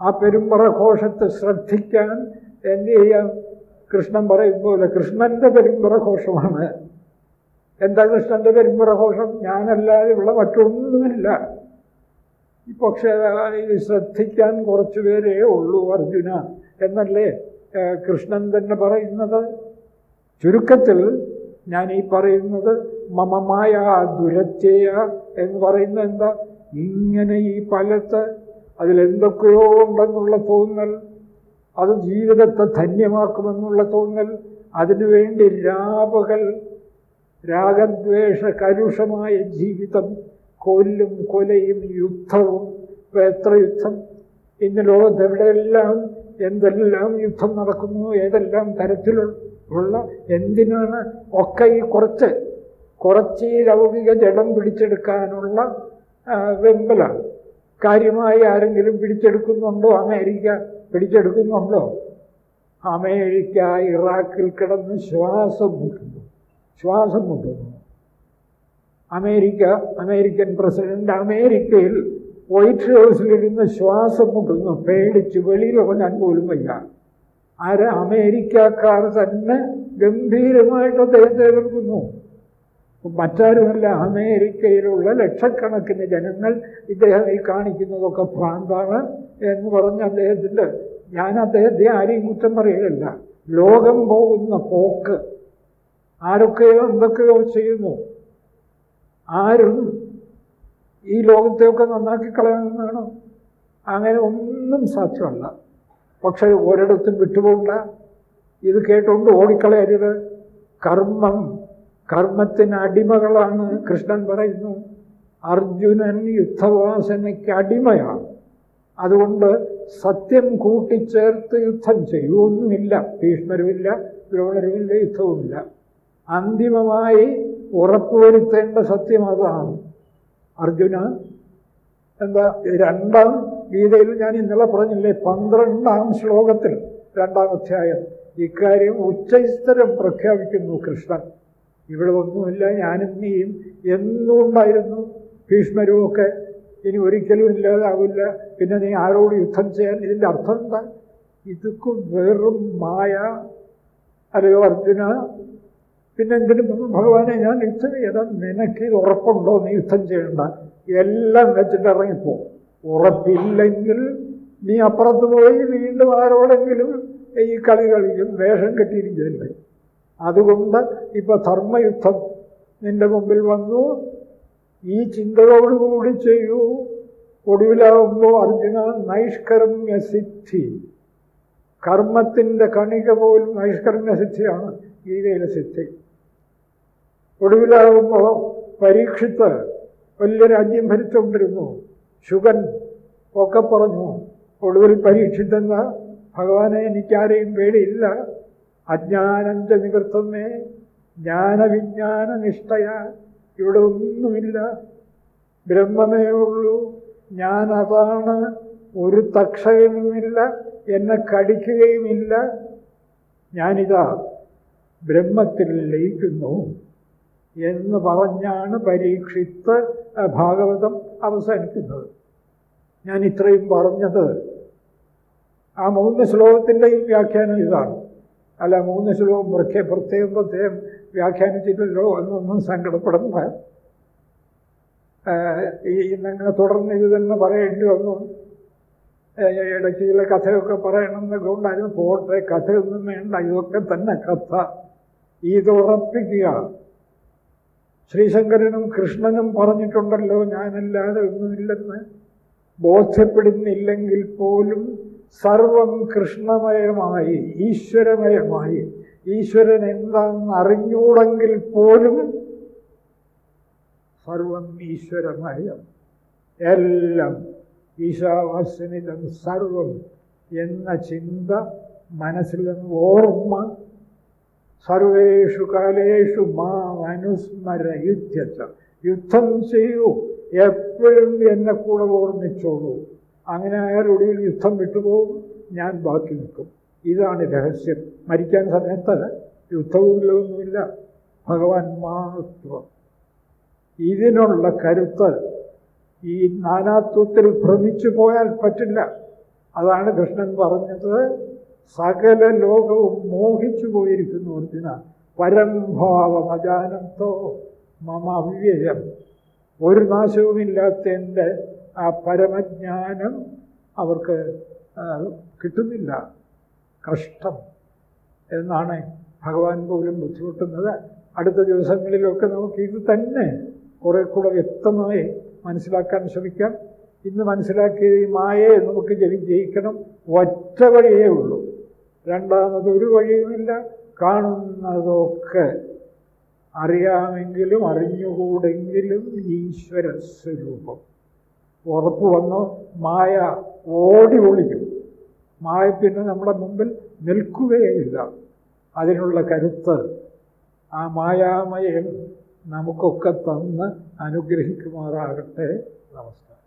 ആ പെരുമ്പറ ഘോഷത്തെ ശ്രദ്ധിക്കാൻ എന്ത് ചെയ്യാം? കൃഷ്ണൻ പറയും പോലെ കൃഷ്ണന്റെ പെരുമ്പറ ഘോഷമാണ്. എന്താ കൃഷ്ണന്റെ പെരുമ്പറ ഘോഷം? ഞാനല്ലാതെ ഉള്ള മറ്റൊന്നുമില്ല. പക്ഷേ ഇത് ശ്രദ്ധിക്കാൻ കുറച്ചു പേരേ ഉള്ളൂ അർജുന എന്നല്ലേ കൃഷ്ണൻ തന്നെ പറയുന്നത്? ചുരുക്കത്തിൽ ഞാൻ ഈ പറയുന്നത് മമമായ ദുരച്ചയ എന്ന് പറയുന്നത് എന്താ? ഇങ്ങനെ ഈ പലത്ത് അതിലെന്തൊക്കെയോ ഉണ്ടെന്നുള്ള തോന്നൽ അത് ജീവിതത്തെ ധന്യമാക്കുമെന്നുള്ള തോന്നൽ അതിനുവേണ്ടി രാപകൽ രാഗദ്വേഷ കരുഷമായ ജീവിതം കൊല്ലും കൊലയും യുദ്ധവും ഇപ്പം എത്ര യുദ്ധം? ഇന്ന് ലോകത്ത് എവിടെയെല്ലാം എന്തെല്ലാം യുദ്ധം നടക്കുന്നു ഏതെല്ലാം തരത്തിലുള്ള എന്തിനാണ് ഒക്കെ ഈ കുറച്ച് കുറച്ച് ലൗകിക ജഡം പിടിച്ചെടുക്കാനുള്ള വെമ്പലാണ്. കാര്യമായി ആരെങ്കിലും പിടിച്ചെടുക്കുന്നുണ്ടോ? അമേരിക്ക പിടിച്ചെടുക്കുന്നുണ്ടോ? അമേരിക്ക ഇറാഖിൽ കിടന്ന് ശ്വാസം മുട്ടുന്നു. ശ്വാസം മുട്ടുന്നു. അമേരിക്ക അമേരിക്കൻ പ്രസിഡന്റ് അമേരിക്കയിൽ വൈറ്റ് ഹൗസിലിരുന്ന് ശ്വാസം മുട്ടുന്നു. പേടിച്ച് വെളിയിൽ ഇറങ്ങാൻ പോലും വയ്യ. ആര്? അമേരിക്കക്കാർ തന്നെ ഗംഭീരമായിട്ട് അദ്ദേഹത്തെ എതിർക്കുന്നു. മറ്റാരുമല്ല അമേരിക്കയിലുള്ള ലക്ഷക്കണക്കിന് ജനങ്ങൾ ഇദ്ദേഹം ഈ കാണിക്കുന്നതൊക്കെ ഭ്രാന്താണ് എന്ന് പറഞ്ഞ അദ്ദേഹത്തിന്റെ ഞാൻ അദ്ദേഹത്തെ ആരെയും കുറ്റം പറയുകയല്ല. ലോകം പോകുന്ന പോക്ക്. ആരൊക്കെയോ എന്തൊക്കെയോ ചെയ്യുന്നു. ആരും ഈ ലോകത്തെയൊക്കെ നന്നാക്കി കളയാമെന്നാണ് അങ്ങനെ ഒന്നും സാധ്യമല്ല. പക്ഷേ ഒരിടത്തും വിട്ടുപോകണ്ട. ഇത് കേട്ടുകൊണ്ട് ഓടിക്കളയരുത്. കർമ്മം കർമ്മത്തിന് അടിമകളാണ് കൃഷ്ണൻ പറയുന്നു. അർജുനൻ യുദ്ധവാസനയ്ക്ക് അടിമയാണ്. അതുകൊണ്ട് സത്യം കൂട്ടിച്ചേർത്ത് യുദ്ധം ചെയ്യുമൊന്നുമില്ല ഭീഷ്മരുമില്ല ദ്രോണരുമില്ല യുദ്ധവുമില്ല. അന്തിമമായി ഉറപ്പുവരുത്തേണ്ട സത്യം അതാണ്. അർജുന എന്താ രണ്ടാം ഗീതയിൽ ഞാൻ ഇന്നലെ പറഞ്ഞില്ലേ പന്ത്രണ്ടാം ശ്ലോകത്തിൽ രണ്ടാം അധ്യായം ഇക്കാര്യം ഉച്ചസ്ഥരം പ്രഖ്യാപിക്കുന്നു കൃഷ്ണൻ. ഇവിടെ ഒന്നുമില്ല ഞാനും നീയും. എന്നും ഉണ്ടായിരുന്നു ഭീഷ്മരുമൊക്കെ ഇനി ഒരിക്കലും ഇല്ലാതാവില്ല? പിന്നെ നീ ആരോട് യുദ്ധം ചെയ്യാൻ? ഇതിന്റെ അർത്ഥം എന്താ? ഇതൊക്കെ വെറും മായ. അല്ലയോ അർജുന? പിന്നെ എന്തിനും ഭഗവാനെ ഞാൻ യുദ്ധം ചെയ്താൽ നിനക്ക് ഇത് ഉറപ്പുണ്ടോ? നീ യുദ്ധം ചെയ്യണ്ട. എല്ലാം വെച്ചിട്ട് ഇറങ്ങിപ്പോ. ഉറപ്പില്ലെങ്കിൽ നീ അപ്പുറത്ത് പോയി വീണ്ടും ആരോടെങ്കിലും ഈ കളി കളിക്കും. വേഷം കെട്ടിയിരിക്കില്ലേ അതുകൊണ്ട് ഇപ്പൊ ധർമ്മയുദ്ധം നിന്റെ മുമ്പിൽ വന്നു. ഈ ചിന്തകളോടുകൂടി ചെയ്യൂ. ഒടുവിലാവുമ്പോൾ അർജുന നൈഷ്കർമ്മ്യസിദ്ധി കർമ്മത്തിന്റെ കണിക പോലും നൈഷ്കർമ്മ്യസിദ്ധിയാണ് ഗീതയിലെ സിദ്ധി. ഒടുവിലാവുമ്പോൾ പരീക്ഷിത്ത് വലിയ രാജ്യം ഭരിച്ചുകൊണ്ടിരുന്നു. ശുഗൻ ഒക്കെ പറഞ്ഞു. ഒടുവിൽ പരീക്ഷിത്തെന്ന ഭഗവാനെ എനിക്കാരെയും പേടിയില്ല. അജ്ഞാനം നികൃത്തമേ ജ്ഞാനവിജ്ഞാന നിഷ്ഠയ ഇവിടെ ഒന്നുമില്ല. ബ്രഹ്മമേ ഉള്ളൂ. ഞാൻ അതാണ് ഒരു തക്ഷകനുമില്ല. എന്നെ കടിക്കുകയുമില്ല. ഞാനിതാ ബ്രഹ്മത്തിൽ ലയിക്കുന്നു എന്ന് പറഞ്ഞാണ് പരീക്ഷിത്ത് ഭാഗവതം അവസാനിക്കുന്നത്. ഞാൻ ഇത്രയും പറഞ്ഞത്. ആ മൂന്ന് ശ്ലോകത്തിന്റെയും വ്യാഖ്യാനം ഇതാണ്. അല്ല മൂന്ന് ശ്ലോകം പ്രഖ്യ പ്രത്യേകം പ്രത്യേകം വ്യാഖ്യാനിച്ചില്ലല്ലോ എന്നൊന്നും സങ്കടപ്പെടണ്ട ഈ ഇന്നങ്ങനെ തുടർന്ന് ഇത് തന്നെ പറയേണ്ടി വന്നു. ഇടയ്ക്ക് ചില കഥയൊക്കെ പറയണമെന്നൊക്കെ ഉണ്ടായിരുന്നു പോട്ടെ കഥയൊന്നും വേണ്ട ഇതൊക്കെ തന്നെ കഥ. ഇതുറപ്പിക്കുക ശ്രീശങ്കരനും കൃഷ്ണനും പറഞ്ഞിട്ടുണ്ടല്ലോ ഞാനല്ലാതെ ഒന്നുമില്ലെന്ന്. ബോധ്യപ്പെടുന്നില്ലെങ്കിൽ പോലും സർവം കൃഷ്ണമയമായി ഈശ്വരമയമായി. ഈശ്വരൻ എന്താണെന്ന് അറിഞ്ഞൂടെങ്കിൽ പോലും സർവം ഈശ്വരമയം. എല്ലാം ഈശാവാസനിതം സർവം എന്ന ചിന്ത മനസ്സിൽ നിന്ന് ഓർമ്മ സർവേഷു കാലേഷു മാ അനുസ്മര യുദ്ധ യുദ്ധം ചെയ്യൂ. എപ്പോഴും എന്നെ കൂടെ ഓർമ്മിച്ചോളൂ. അങ്ങനെ ഒടുവിൽ യുദ്ധം വിട്ടുപോകും ഞാൻ ബാക്കി നിൽക്കും. ഇതാണ് രഹസ്യം. മരിക്കാൻ സമയത്ത് യുദ്ധവുമില്ലൊന്നുമില്ല ഭഗവാൻ മാത്രം. ഇതിനുള്ള കരുത്ത് ഈ നാനാത്വത്തിൽ ഭ്രമിച്ചു പോയാൽ പറ്റില്ല. അതാണ് കൃഷ്ണൻ പറഞ്ഞത്. സകല ലോകവും മോഹിച്ചു പോയിരിക്കുന്നു അർജുന പരംഭാവം അജാനന്തോ മമ അവ്യയം ഒരു നാശവുമില്ലാത്ത എന്റെ ആ പരമജ്ഞാനം അവർക്ക് കിട്ടുന്നില്ല. കഷ്ടം എന്നാണ് ഭഗവാൻ പോലും ബുദ്ധിമുട്ടുന്നത്. അടുത്ത ദിവസങ്ങളിലൊക്കെ നമുക്ക് ഇത് തന്നെ കുറെ കൂടെ വ്യക്തമായി മനസ്സിലാക്കാൻ ശ്രമിക്കാം. ഇന്ന് മനസ്സിലാക്കിയത് ഈ മായയെ നമുക്ക് ജയി ജയിക്കണം. ഒറ്റ വഴിയേ ഉള്ളൂ. രണ്ടാമത് ഒരു വഴിയുമില്ല. കാണുന്നതൊക്കെ അറിയാമെങ്കിലും അറിഞ്ഞുകൂടെങ്കിലും ഈശ്വര സ്വരൂപം. ഉറപ്പ് വന്നു മായ ഓടി ഒളിക്കും. മായ പിന്നെ നമ്മുടെ മുമ്പിൽ നിൽക്കുകയില്ല. അതിനുള്ള കരുത്ത് ആ മായാമയൻ നമുക്കൊക്കെ തന്ന് അനുഗ്രഹിക്കുമാറാകട്ടെ. നമസ്കാരം.